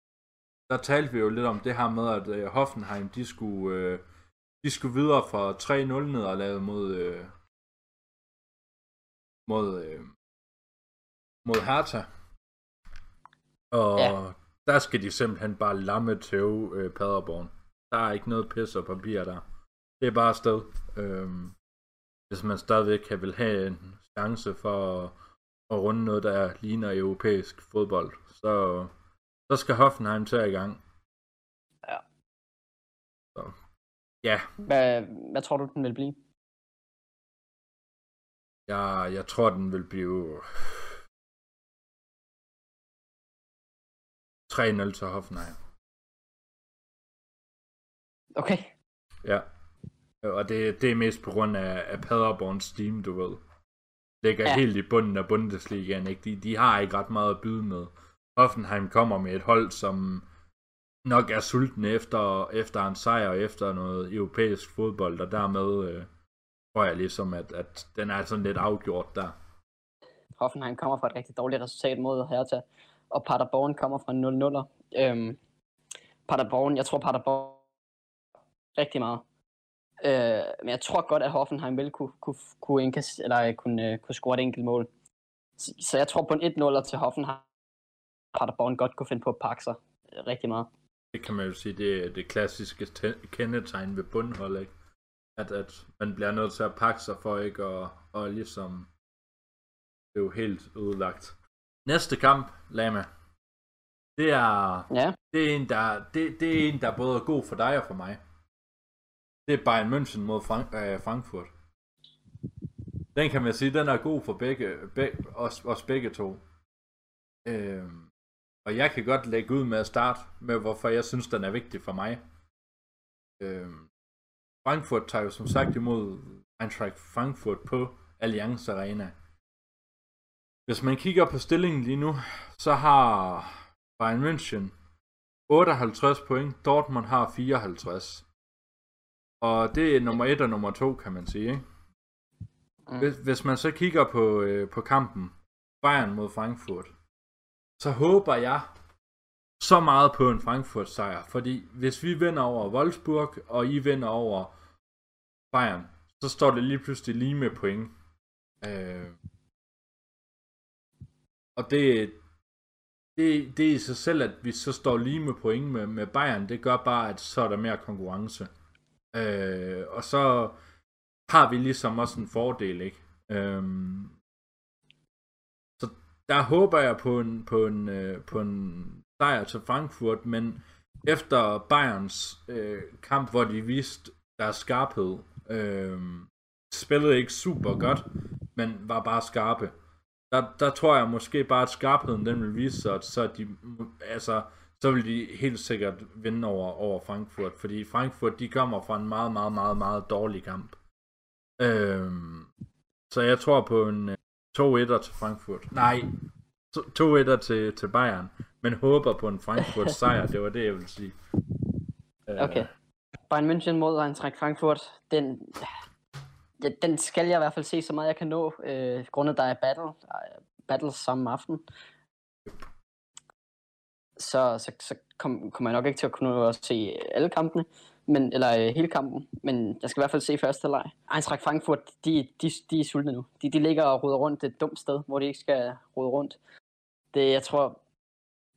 Der talte vi jo lidt om det her med, at øh, Hoffenheim, de skulle, øh, de skulle videre fra 3-0 nederlaget mod, øh, mod, øh, mod Hertha. Og Ja. der skal de simpelthen bare lamme tæve øh, Paderborn. Der er ikke noget pis og papir der. Det er bare afsted. Øhm, hvis man stadigvæk kan vil have en chance for at, at runde noget, der ligner europæisk fodbold, så, så skal Hoffenheim til i gang. Ja. Så, ja, Hvad, hvad tror du, den vil blive? jeg, jeg tror, den vil blive 3-0 til Hoffenheim. Okay. Ja. Og det, det er mest på grund af, af Paderborns team, du ved. Ligger ja. Ja. helt i bunden af Bundesligaen, ikke? De, de har ikke ret meget at byde med. Hoffenheim kommer med et hold, som nok er sultne efter, efter en sejr og efter noget europæisk fodbold, og dermed øh, tror jeg ligesom, at, at den er sådan lidt afgjort der. Hoffenheim kommer fra et rigtig dårligt resultat mod Hertha, og Paderborn kommer fra 0-0'er. Øhm, Paderborn, jeg tror Paderborn rigtig meget. Øh, men jeg tror godt, at Hoffenheim vil kunne, kunne, kunne, indkasse, eller, øh, kunne, øh, kunne score et enkelt mål. Så, så jeg tror på en 1-0'er til Hoffenheim. Paderborn godt kunne finde på at pakke sig øh, rigtig meget. Det kan man jo sige, det er det klassiske te- kendetegn ved bundhold, ikke? At, at man bliver nødt til at pakke sig for ikke og, og ligesom det er jo helt ødelagt. Næste kamp, Lama. Det er, Ja, det er en, der, det, det er en, der både er god for dig og for mig. Det er Bayern München mod Frank, øh, Frankfurt. Den kan man sige, den er god for begge, begge os, os begge to. Øhm, og jeg kan godt lægge ud med at starte med, hvorfor jeg synes, den er vigtig for mig. Øhm, Frankfurt tager jo som sagt imod Eintracht Frankfurt på Allianz Arena. Hvis man kigger på stillingen lige nu, så har Bayern München 58 point, Dortmund har 54. Og det er nummer 1 og nummer 2, kan man sige. Ikke? Mm. Hvis, hvis man så kigger på, øh, på kampen, Bayern mod Frankfurt, så håber jeg så meget på en Frankfurt sejr. Fordi hvis vi vinder over Wolfsburg, og I vinder over Bayern, så står det lige pludselig lige med point. Øh, og det, det, det i sig selv, at vi så står lige med point med, med Bayern, det gør bare, at så er der mere konkurrence. Øh, og så har vi ligesom også en fordel, ikke? Øhm, der håber jeg på en, på en, øh, på en sejr til Frankfurt, men efter Bayerns øh, kamp, hvor de viste deres skarphed, øh, spillede ikke super godt, men var bare skarpe. Der, der tror jeg måske bare, at skarpheden den vil vise sig, så, de, altså, så vil de helt sikkert vinde over, over Frankfurt, fordi Frankfurt de kommer fra en meget, meget, meget, meget dårlig kamp. Øh, så jeg tror på en øh, 2-1'er til Frankfurt. Nej, 2-1'er til, til Bayern, men håber på en Frankfurt sejr, det var det, jeg vil sige. Øh, okay. Bayern München mod Eintracht Frankfurt, den, ja, den skal jeg i hvert fald se så meget jeg kan nå, øh, grundet der er battle, der er battles samme aften. Så, så, så kom, kommer jeg nok ikke til at kunne nå at se alle kampene, men, eller øh, hele kampen, men jeg skal i hvert fald se første leg. Eintracht Frankfurt, de, de, de er sultne nu. De, de ligger og ruder rundt et dumt sted, hvor de ikke skal rode rundt. Det, jeg tror,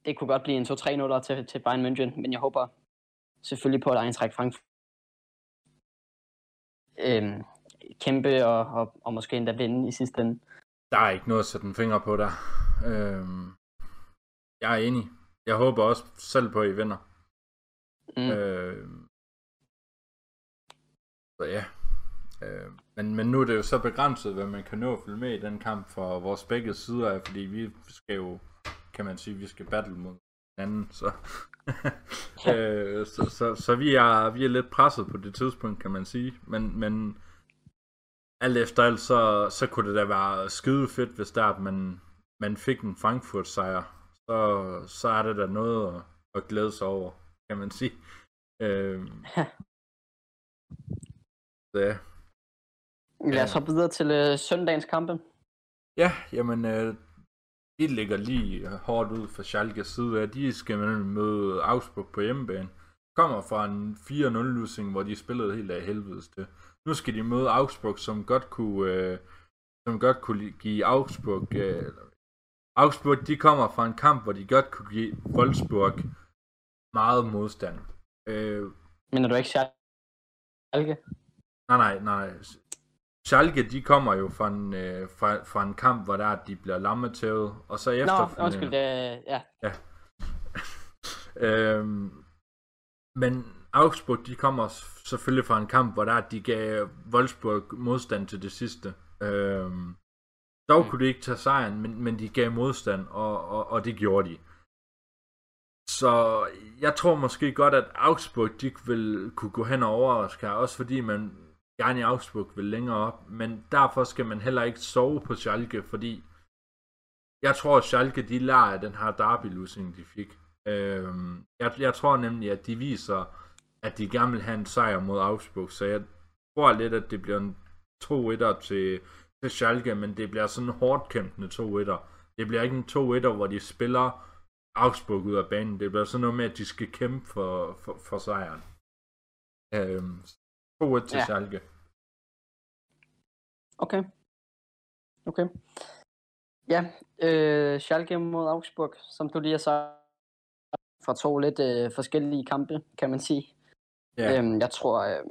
det kunne godt blive en 2-3 0 til, til Bayern München, men jeg håber selvfølgelig på, at Eintracht Frankfurt øhm, kæmpe og, og, og måske endda vinde i sidste ende. Der er ikke noget at sætte en finger på der. Øhm, jeg er enig. Jeg håber også selv på, at I vinder. Mm. Øh, så ja. Øh, men, men nu er det jo så begrænset, hvad man kan nå at følge med i den kamp for vores begge sider af, fordi vi skal jo, kan man sige, vi skal battle mod hinanden, så, øh, så, så, så vi, er, vi er lidt presset på det tidspunkt, kan man sige, men, men alt efter alt, så, så kunne det da være skide fedt, hvis der at man, man fik en Frankfurt sejr. Så, så er det da noget at, at glæde sig over, kan man sige. Øh, ja. Lad os hoppe videre til øh, søndagens kampe. Ja, jamen, øh, de ligger lige hårdt ud for Schalkes side af. De skal møde Augsburg på hjemmebane. Kommer fra en 4-0-losing, hvor de spillede helt af helvedes til. Nu skal de møde Augsburg, som godt kunne, øh, som godt kunne give Augsburg... Øh, Augsburg, de kommer fra en kamp, hvor de godt kunne give Wolfsburg meget modstand. Øh, Men er du ikke Schalke? Nej, nej, nej. Schalke, de kommer jo fra en, øh, fra, fra en kamp, hvor der er, de bliver lammetævet, og så efter... Nå, undskyld, det, ja. ja. øhm, men Augsburg, de kommer selvfølgelig fra en kamp, hvor der er, de gav Wolfsburg modstand til det sidste. Øhm, dog mm. kunne de ikke tage sejren, men, men de gav modstand, og, og, og det gjorde de. Så jeg tror måske godt, at Augsburg de vil kunne gå hen og overraske også fordi man gerne i Augsburg vil længere op, men derfor skal man heller ikke sove på Schalke, fordi jeg tror, at Schalke de lærer af den her derby de fik. Øhm, jeg, jeg tror nemlig, at de viser, at de gerne vil have en sejr mod Augsburg, så jeg tror lidt, at det bliver en 2-1'er til, til Schalke, men det bliver sådan en hårdt kæmpende 2-1'er. Det bliver ikke en 2-1'er, hvor de spiller Augsburg ud af banen. Det bliver sådan noget med, at de skal kæmpe for, for, for sejren. Øhm, 2-1 til ja. Schalke. Okay. Okay. Ja, øh, Schalke mod Augsburg, som du lige har sagt, fra to lidt øh, forskellige kampe, kan man sige. Ja. Øhm, jeg tror, øh,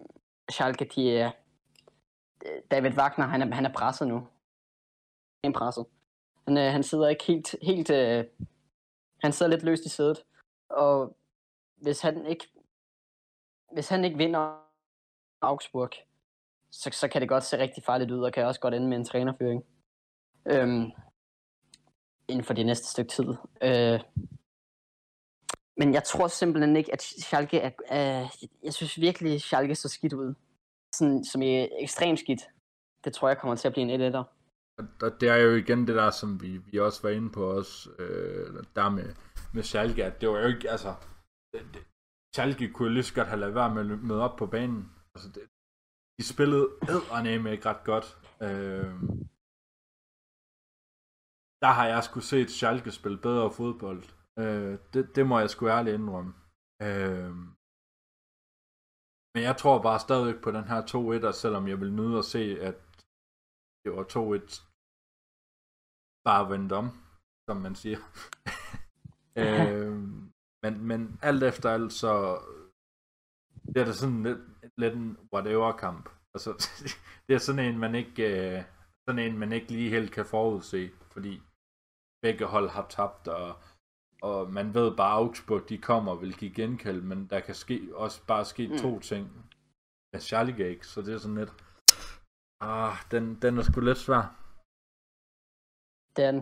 Schalke, de er... David Wagner, han er, han er presset nu. Han er presset. Han, øh, han sidder ikke helt... helt øh, han sidder lidt løst i sædet. Og hvis han ikke... Hvis han ikke vinder Augsburg, så, så kan det godt se rigtig farligt ud, og kan også godt ende med en trænerføring. Øhm, inden for det næste stykke tid. Øh, men jeg tror simpelthen ikke, at Schalke er... Øh, jeg synes virkelig, at Schalke så skidt ud. Sådan, som er ekstremt skidt. Det tror jeg kommer til at blive en 1 1 Det er jo igen det der, som vi, vi også var inde på os, øh, der med, med Schalke, at det var jo ikke, altså, det, Schalke kunne lige så godt have lavet være med at møde op på banen. Altså, det, de spillede eddernem ikke ret godt. Øh, der har jeg sgu set Schalke spille bedre fodbold. Øh, det, det må jeg sgu ærligt indrømme. Øh, men jeg tror bare stadigvæk på den her 2-1, selvom jeg vil nyde at se, at det var 2-1 bare vendt om, som man siger. øh, men, men alt efter alt, så det er da sådan lidt, lidt en whatever kamp. Altså, det er sådan en, man ikke, øh, sådan en, man ikke lige helt kan forudse, fordi begge hold har tabt, og, og man ved bare, at Augsburg, de kommer og vil give genkald, men der kan ske, også bare ske mm. to ting med Charlie ikke, så det er sådan lidt, ah, den, den er sgu lidt svær. Den.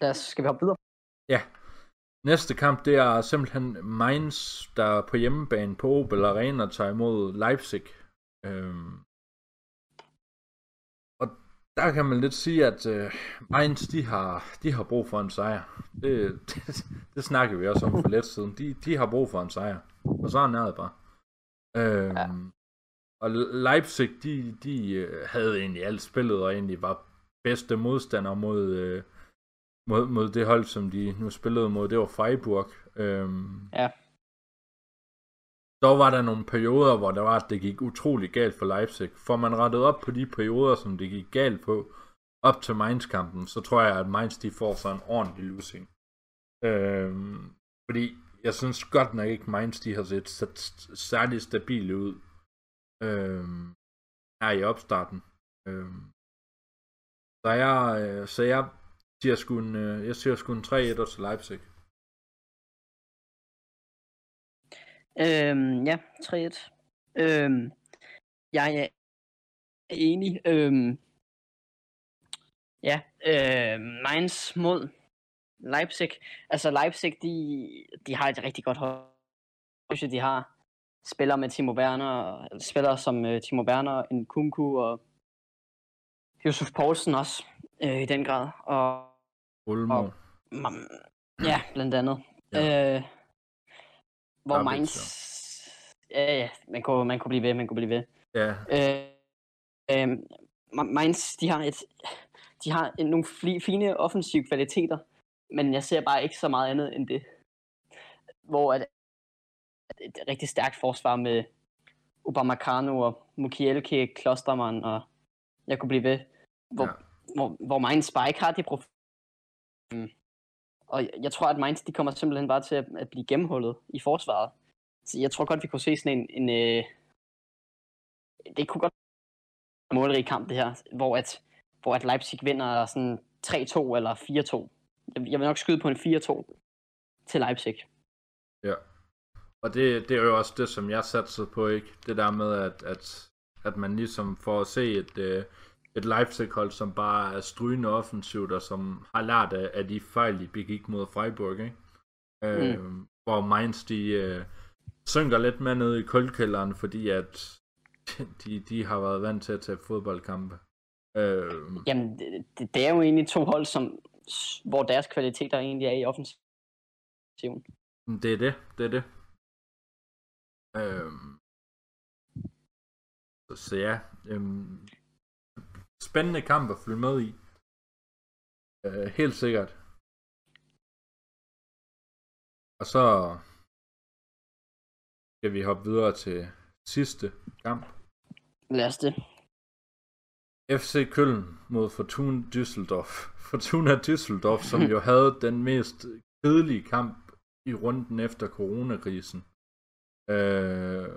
Lad os, skal vi hoppe videre? Ja. Næste kamp, det er simpelthen Mainz, der på hjemmebane på Opel Arena tager imod Leipzig. Øhm. Og der kan man lidt sige, at øh, Mainz, de har, de har brug for en sejr. Det, det, det snakker vi også om for lidt siden. De, de har brug for en sejr. Og så er det bare. Øhm. Ja. Og Leipzig, de, de øh, havde egentlig alt spillet, og egentlig var bedste modstander mod, øh, mod, mod det hold, som de nu spillede mod, det var Freiburg. Øhm, ja. Dog var der nogle perioder, hvor der var, at det gik utrolig galt for Leipzig. For man rettet op på de perioder, som det gik galt på, op til Mainz-kampen, så tror jeg, at Mainz de får sig en ordentlig losing. Øhm, fordi jeg synes godt nok ikke, Mainz de har set særligt stabile ud øhm, her i opstarten. Øhm, så jeg, øh, så jeg siger sgu en, øh, jeg siger sgu en 3-1 til Leipzig. Øhm, ja, 3-1. Øhm, jeg er enig. Øhm, ja, øh, Mainz mod Leipzig. Altså Leipzig, de, de har et rigtig godt hold. De har spiller med Timo Werner, spillere spiller som uh, Timo Werner, en Kunku og Josef Poulsen også øh, i den grad. Og, og- man, ja, blandt andet. Ja. Øh, hvor Gabic, Mainz... Ja, ja, man kunne, man kunne blive ved, man kunne blive ved. Ja, Øh, øh, Ma- Mainz, de har, et, de har en, nogle fli, fine offensive kvaliteter, men jeg ser bare ikke så meget andet end det. Hvor at, at et rigtig stærkt forsvar med Upamecano og Mukielke, Klostermann og jeg kunne blive ved. Hvor, Ja. ja. hvor, hvor Mainz bare ikke har de prof... Mm. Og jeg, jeg tror, at Mainz de kommer simpelthen bare til at, at blive gennemhullet i forsvaret. Så jeg tror godt, vi kunne se sådan en... en øh, det kunne godt være en målrig kamp, det her, hvor at, hvor at Leipzig vinder sådan 3-2 eller 4-2. Jeg, jeg vil nok skyde på en 4-2 til Leipzig. Ja. Og det, det er jo også det, som jeg satsede på, ikke? Det der med, at, at, at man ligesom får at se et, øh, et Leipzig-hold, som bare er strygende offensivt, og som har lært af, af de fejl, de begik mod Freiburg, ikke? Øh, Hvor Mainz, de øh, synker lidt med ned i kuldkælderen, fordi at de, de har været vant til at tage fodboldkampe. Øh, Jamen, det, det, er jo egentlig to hold, som, hvor deres kvaliteter egentlig er i offensiven. Det er det, det er det. Øhm. Så, så ja, øhm. Spændende kamp at følge med i. Øh, helt sikkert. Og så skal vi hoppe videre til sidste kamp. Lad os det. FC Köln mod Fortuna Düsseldorf. Fortuna Düsseldorf, som jo havde den mest kedelige kamp i runden efter coronakrisen. Øh,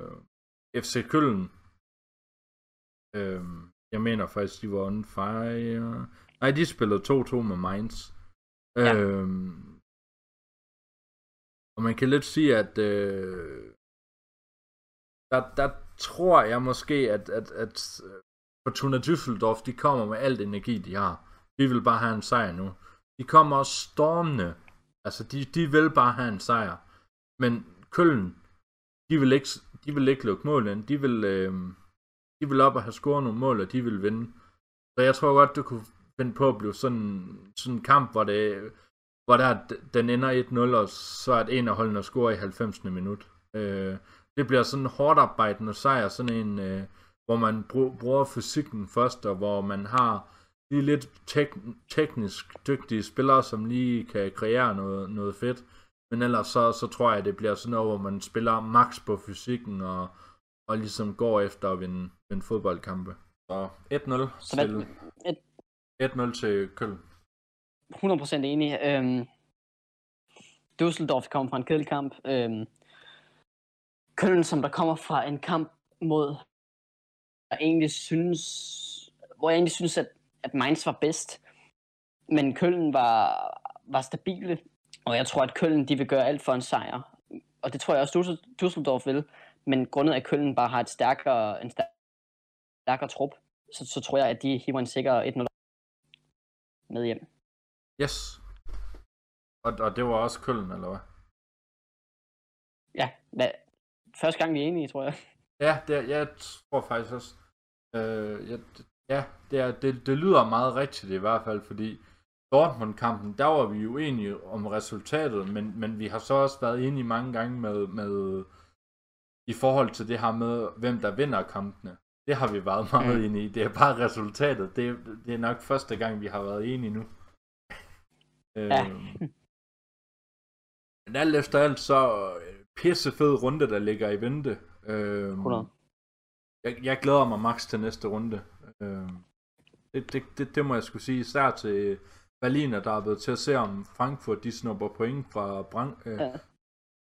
FC Köln, øh, jeg mener faktisk, de var on fire. Nej, de spillede 2-2 med Mainz. Ja. Øh, og man kan lidt sige, at øh, der, der tror jeg måske, at, at, at Fortuna Düsseldorf, de kommer med alt energi, de har. De vil bare have en sejr nu. De kommer også stormende. Altså, de, de vil bare have en sejr. Men Køln, de vil ikke, de vil ikke lukke mål ind. De vil, øh, de vil op og have scoret nogle mål, og de vil vinde. Så jeg tror godt, du kunne finde på at blive sådan, sådan en kamp, hvor, det, hvor der, den ender 1-0, og så er en af holdene scorer i 90. minut. Øh, det bliver sådan en hårdt arbejdende sejr, sådan en, øh, hvor man bruger fysikken først, og hvor man har lige lidt tek- teknisk dygtige spillere, som lige kan kreere noget, noget fedt. Men ellers så, så tror jeg, det bliver sådan noget, hvor man spiller max på fysikken, og, og ligesom går efter at vinde, vinde fodboldkampe. Så 1-0 Så til, et, 1-0 til Køln. 100% enig. Øhm, Düsseldorf kommer fra en kedelig kamp. Øhm, Køln, som der kommer fra en kamp mod, jeg egentlig synes, hvor jeg egentlig synes, at, at Mainz var bedst. Men Køln var, var stabile, og jeg tror, at Køln de vil gøre alt for en sejr. Og det tror jeg også, Düssel- Düsseldorf vil. Men grundet af, at Køln bare har et stærkere, en stærkere trup, så, så tror jeg, at de hiver en sikker 1-0 med hjem. Yes. Og, og det var også Køln, eller hvad? Ja, hvad, første gang vi er enige, tror jeg. Ja, det, er- jeg tror faktisk også. Øh, jeg, ja, det, er, det, det lyder meget rigtigt i hvert fald, fordi Dortmund-kampen, der var vi jo enige om resultatet, men, men vi har så også været enige mange gange med, med i forhold til det her med, hvem der vinder kampene. Det har vi været meget Mm. enige i. Det er bare resultatet. Det, det er nok første gang, vi har været enige nu. Ja. Øh, men alt efter alt, så øh, pissefed runde, der ligger i vente. Øh, 100. jeg, jeg glæder mig max til næste runde. Øh, det, det, det, det må jeg skulle sige. Især til Berliner, der er blevet til at se, om Frankfurt de snupper point fra Brand, øh, Ja.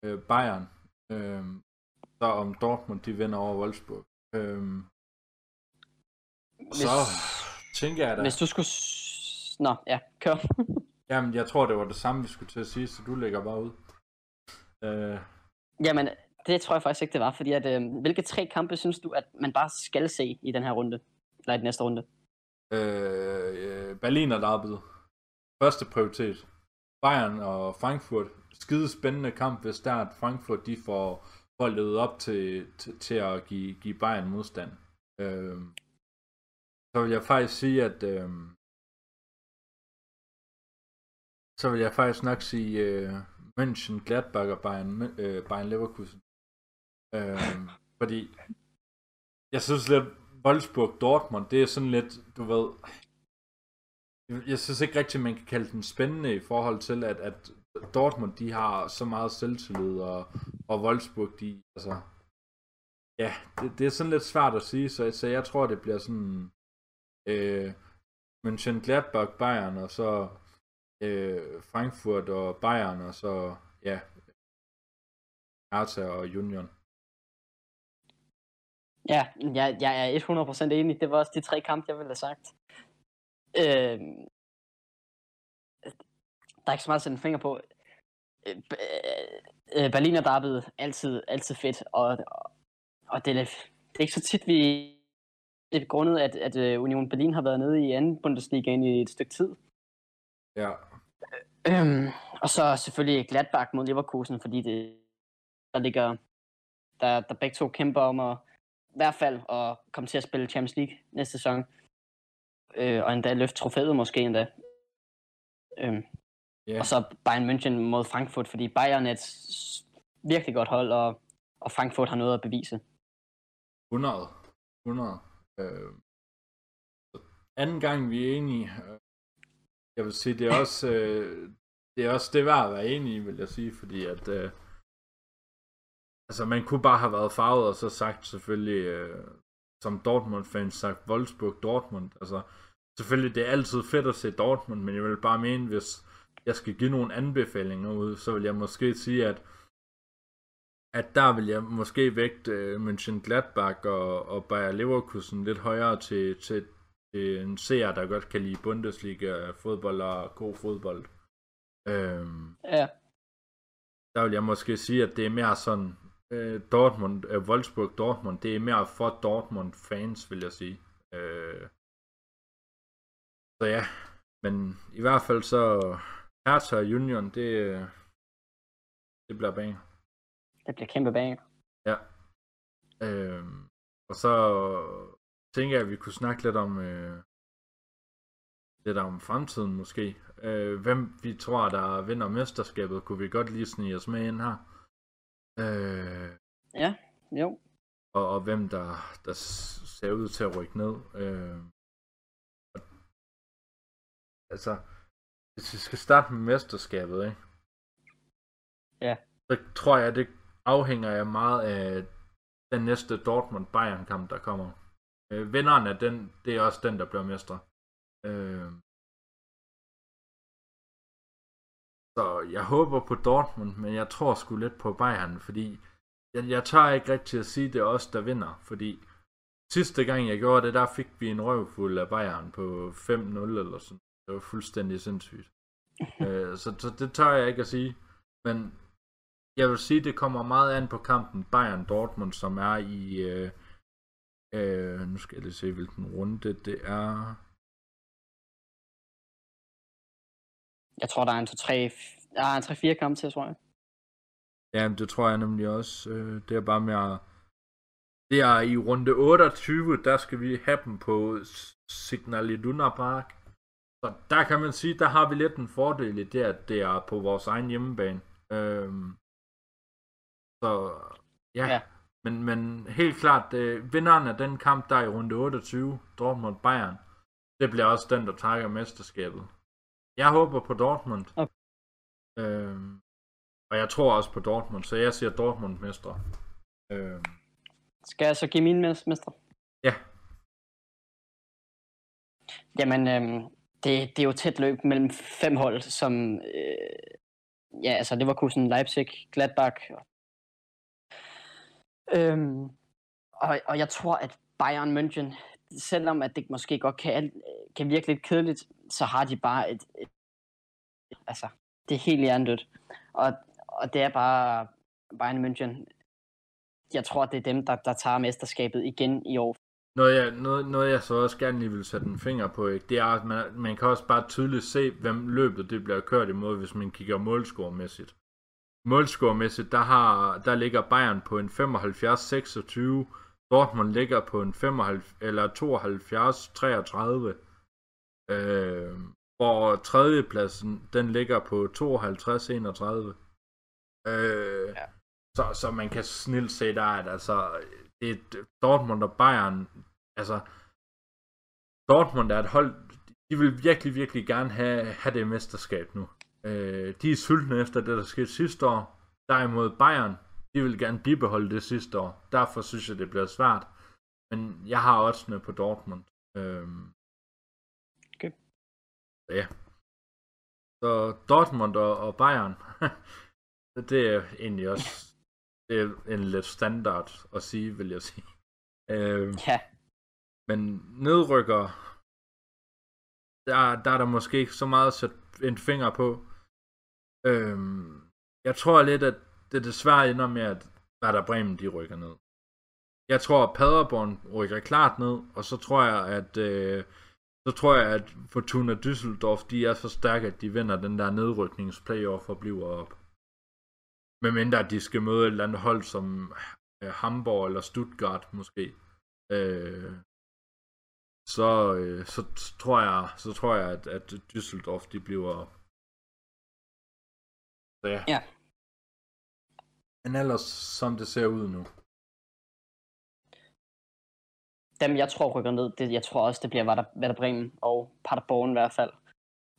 øh, Bayern. Øh, så om Dortmund de vinder over Wolfsburg. Øh, så tænker jeg da... Hvis du skulle... Nå, ja, kør. Jamen, jeg tror, det var det samme, vi skulle til at sige, så du lægger bare ud. Øh, Jamen, det tror jeg faktisk ikke, det var, fordi at, øh, hvilke tre kampe synes du, at man bare skal se i den her runde? Eller i den næste runde? øh, øh, Berliner derby. Første prioritet. Bayern og Frankfurt. Skide spændende kamp, hvis der at Frankfurt de får for at lede op til, til, til at give, give Bayern modstand. Øh, så vil jeg faktisk sige, at øh, så vil jeg faktisk nok sige øh, München, Gladbach og Bayern, øh, Bayern Leverkusen. Øh, fordi jeg synes lidt, Wolfsburg Dortmund, det er sådan lidt, du ved, jeg synes ikke rigtigt, man kan kalde den spændende i forhold til, at, at Dortmund, de har så meget selvtillid, og, og Wolfsburg, de, altså, ja, det, det er sådan lidt svært at sige, så, så jeg tror, det bliver sådan, øh, München, Gladbach, Bayern, og så øh, Frankfurt og Bayern, og så, ja, Hertha og Union. Ja, jeg, jeg er 100% enig. Det var også de tre kampe, jeg ville have sagt. Øh, der er ikke så meget at sætte en finger på. Øh, øh, Berlin er derbyet altid, altid fedt, og, og det, er, det er ikke så tit, vi det er grundet, at, at øh, Union Berlin har været nede i anden Bundesliga i et stykke tid. Ja. Øhm, og så selvfølgelig Gladbach mod Leverkusen, fordi det, der ligger, der, der begge to kæmper om at i hvert fald at komme til at spille Champions League næste sæson. Øh, og endda løfte trofæet måske endda. Øhm, yeah. Og så Bayern München mod Frankfurt, fordi Bayern er et virkelig godt hold, og, og Frankfurt har noget at bevise. 100. 100. Øh, anden gang vi er enige. Øh, jeg vil sige, det er også, øh, det er også det værd at være enig i, vil jeg sige, fordi at øh, altså man kunne bare have været farvet og så sagt selvfølgelig øh, som Dortmund-fan sagt Wolfsburg Dortmund. Altså selvfølgelig det er altid fedt at se Dortmund, men jeg vil bare mene, hvis jeg skal give nogle anbefalinger ud, så vil jeg måske sige, at at der vil jeg måske vægte uh, München Gladbach og, og Bayer Leverkusen lidt højere til, til, til en seer, der godt kan lide Bundesliga, fodbold og god fodbold. Øhm, ja. Der vil jeg måske sige, at det er mere sådan, uh, Dortmund, uh, Wolfsburg Dortmund, det er mere for Dortmund fans, vil jeg sige. Uh, så ja, men i hvert fald så Hertha og Union, det, det bliver bang. Det bliver kæmpe bang. Ja. Øhm, og så tænker jeg, at vi kunne snakke lidt om øh, lidt om fremtiden måske. Øh, hvem vi tror, der vinder mesterskabet, kunne vi godt lige snige os med ind her. Øh, ja, jo. Og, og hvem der, der ser ud til at rykke ned. Øh, altså, hvis vi skal starte med mesterskabet, ikke? Ja. Så tror jeg, det afhænger af meget af den næste Dortmund-Bayern-kamp, der kommer. Øh, vinderen af den, det er også den, der bliver mestre. Øh, så jeg håber på Dortmund, men jeg tror sgu lidt på Bayern, fordi jeg, jeg tør ikke rigtig at sige, det er os, der vinder, fordi sidste gang jeg gjorde det, der fik vi en røvfuld af Bayern på 5-0 eller sådan. Det var fuldstændig sindssygt. øh, så, så det tør jeg ikke at sige. Men jeg vil sige, det kommer meget an på kampen Bayern-Dortmund, som er i... Øh, øh, nu skal jeg lige se, hvilken runde det er. Jeg tror, der er en 2-3... Der er en 3-4 kamp til, tror jeg. Ja, det tror jeg nemlig også. Øh, det er bare mere... Det er i runde 28, der skal vi have dem på Signal Iduna Park. Så der kan man sige, der har vi lidt en fordel i det, at det er på vores egen hjemmebane. Øhm, så ja, ja. Men, men helt klart, øh, vinderen af den kamp, der er i runde 28, Dortmund-Bayern, det bliver også den, der tager mesterskabet. Jeg håber på Dortmund. Okay. Øhm, og jeg tror også på Dortmund, så jeg siger Dortmund mestre. Øhm. Skal jeg så give min mestre? Ja. Jamen, øhm, det, det er jo tæt løb mellem fem hold, som øh, ja, altså Leverkusen, Leipzig, Gladbach Øhm, og, og jeg tror, at Bayern München, selvom at det måske godt kan, kan virke lidt kedeligt, så har de bare et, et, et altså, det er helt hjernedødt. Og, og det er bare Bayern München. Jeg tror, det er dem, der, der tager mesterskabet igen i år. Noget jeg, noget, noget jeg så også gerne lige vil sætte en finger på, ikke? det er, at man, man kan også bare tydeligt se, hvem løbet det bliver kørt imod, hvis man kigger målscoremæssigt. målscoremæssigt, der, har, der ligger Bayern på en 75-26, Dortmund ligger på en 75, eller 72-33, øh, hvor tredjepladsen, den ligger på 52-31. Øh, ja. så, så man kan snilt se der, at altså, det Dortmund og Bayern, altså, Dortmund er et hold, de vil virkelig, virkelig gerne have, have det mesterskab nu. Øh, de er sultne efter det, der skete sidste år. Derimod Bayern, de vil gerne bibeholde det sidste år. Derfor synes jeg, det bliver svært. Men jeg har også på Dortmund. Øh, okay. Ja. Så Dortmund og, og Bayern, det er egentlig også det er en lidt standard at sige, vil jeg sige. Øh, ja. Men nedrykker, der, der er der måske ikke så meget at sætte en finger på. Øhm, jeg tror lidt, at det desværre ender med, at Werder Bremen de rykker ned. Jeg tror, at Paderborn rykker klart ned, og så tror jeg, at øh, så tror jeg, at Fortuna Düsseldorf, de er så stærke, at de vinder den der nedrykningsplayoff og bliver op. Medmindre de skal møde et eller andet hold som øh, Hamburg eller Stuttgart måske. Øh, så, øh, så tror jeg, så tror jeg at, at Düsseldorf de bliver så ja. ja. Men ellers som det ser ud nu. Dem jeg tror rykker ned, det, jeg tror også det bliver Werder Bremen og Paderborn i hvert fald.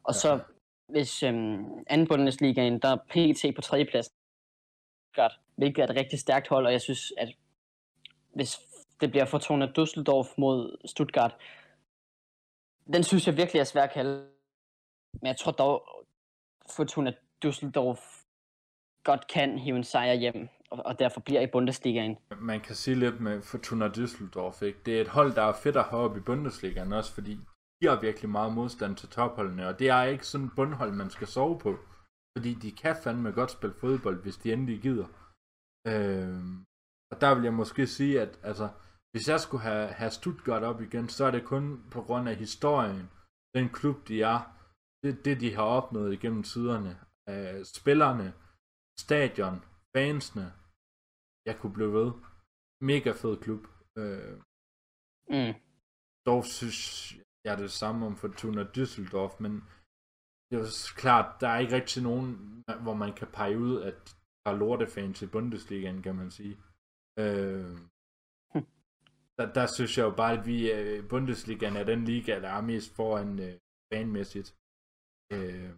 Og ja. så hvis øhm, anden Bundesligaen, der er PT på tredjeplads, hvilket er et rigtig stærkt hold, og jeg synes, at hvis det bliver Fortuna Düsseldorf mod Stuttgart. Den synes jeg virkelig er svær at kalde. Men jeg tror dog, Fortuna Düsseldorf godt kan hive en sejr hjem, og derfor bliver i Bundesligaen. Man kan sige lidt med Fortuna Düsseldorf, ikke? Det er et hold, der er fedt at have op i Bundesligaen også, fordi de har virkelig meget modstand til topholdene, og det er ikke sådan et bundhold, man skal sove på. Fordi de kan fandme godt spille fodbold, hvis de endelig gider. Øh, og der vil jeg måske sige, at altså, hvis jeg skulle have, have Stuttgart op igen, så er det kun på grund af historien, den klub de er, det, det de har opnået igennem tiderne, øh, spillerne, stadion, fansene, jeg kunne blive ved. Mega fed klub. Øh, mm. Dog synes jeg det samme om Fortuna Düsseldorf, men det er klart, der er ikke rigtig nogen, hvor man kan pege ud, at der er lortefans i Bundesligaen, kan man sige. Øh, der, der synes jeg jo bare, at vi uh, Bundesligaen er den liga, der er mest foran uh, fanmæssigt. Uh,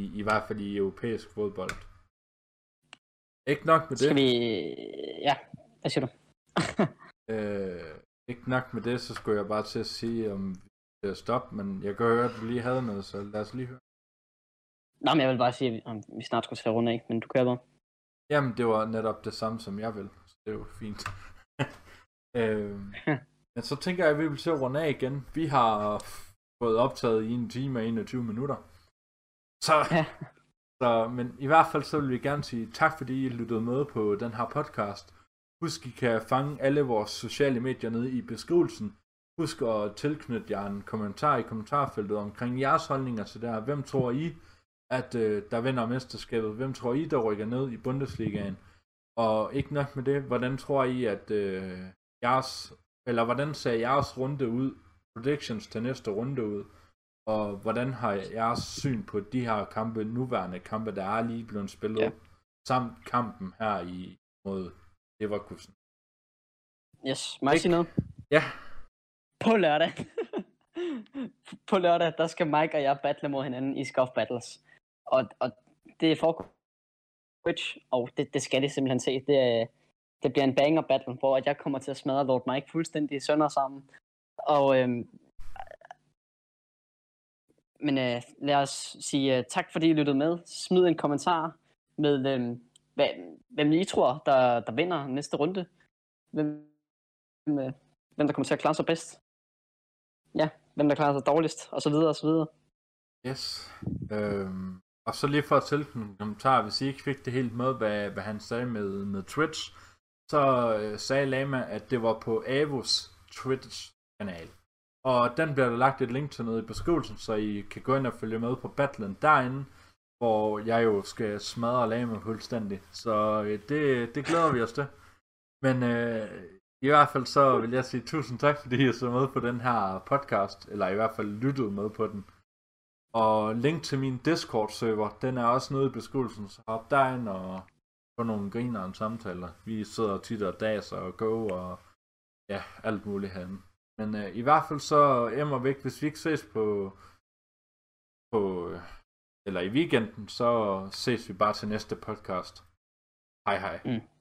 i, I hvert fald i europæisk fodbold. Ikke nok med det. Skal vi... Ja, hvad siger du? uh, ikke nok med det, så skulle jeg bare til at sige, om vi stoppe, men jeg kan høre, at du lige havde noget, så lad os lige høre. Nej, men jeg vil bare sige, at vi snart skulle til at runde af, men du kører bare. Jamen, det var netop det samme, som jeg vil. Så det er jo fint. Øh, men så tænker jeg, at vi vil til at runde af igen. Vi har fået optaget i en time og 21 minutter. Så, så, men i hvert fald så vil vi gerne sige tak, fordi I lyttede med på den her podcast. Husk, I kan fange alle vores sociale medier nede i beskrivelsen. Husk at tilknytte jer en kommentar i kommentarfeltet omkring jeres holdninger til det her. Hvem tror I, at øh, der vinder mesterskabet? Hvem tror I, der rykker ned i Bundesligaen? Og ikke nok med det, hvordan tror I, at øh, jeres, eller hvordan ser jeres runde ud, predictions til næste runde ud, og hvordan har jeres syn på de her kampe, nuværende kampe, der er lige blevet spillet, ja. samt kampen her i mod Leverkusen? Yes, må jeg sige noget? Ja. På lørdag. på lørdag, der skal Mike og jeg battle mod hinanden i Scuff Battles. Og, og det foregår Twitch, og det, det skal de simpelthen se. Det, det bliver en banger battle, hvor jeg kommer til at smadre Lord Mike fuldstændig sønder sammen. Og øhm, men øh, lad os sige øh, tak, fordi I lyttede med. Smid en kommentar med, øh, hvad, hvem I tror, der, der vinder næste runde. Hvem, hvem, øh, hvem der kommer til at klare sig bedst. Ja, hvem der klarer sig dårligst, og så videre, og så videre. Yes. Øhm, og så lige for at tilføje en kommentar, hvis I ikke fik det helt med, hvad, hvad han sagde med, med Twitch, så øh, sagde Lama, at det var på Avos Twitch-kanal. Og den bliver der lagt et link til nede i beskrivelsen, så I kan gå ind og følge med på battlen derinde. hvor jeg jo skal smadre Lama fuldstændig. Så øh, det, det glæder vi os til. Men øh, i hvert fald så vil jeg sige tusind tak, fordi I så med på den her podcast, eller i hvert fald lyttede med på den. Og link til min Discord-server, den er også nede i beskrivelsen, så hop derind og få nogle griner samtaler. Vi sidder tit og daser og go og ja, alt muligt herinde. Men øh, i hvert fald så emmer væk, hvis vi ikke ses på, på eller i weekenden, så ses vi bare til næste podcast. Hej hej. Mm.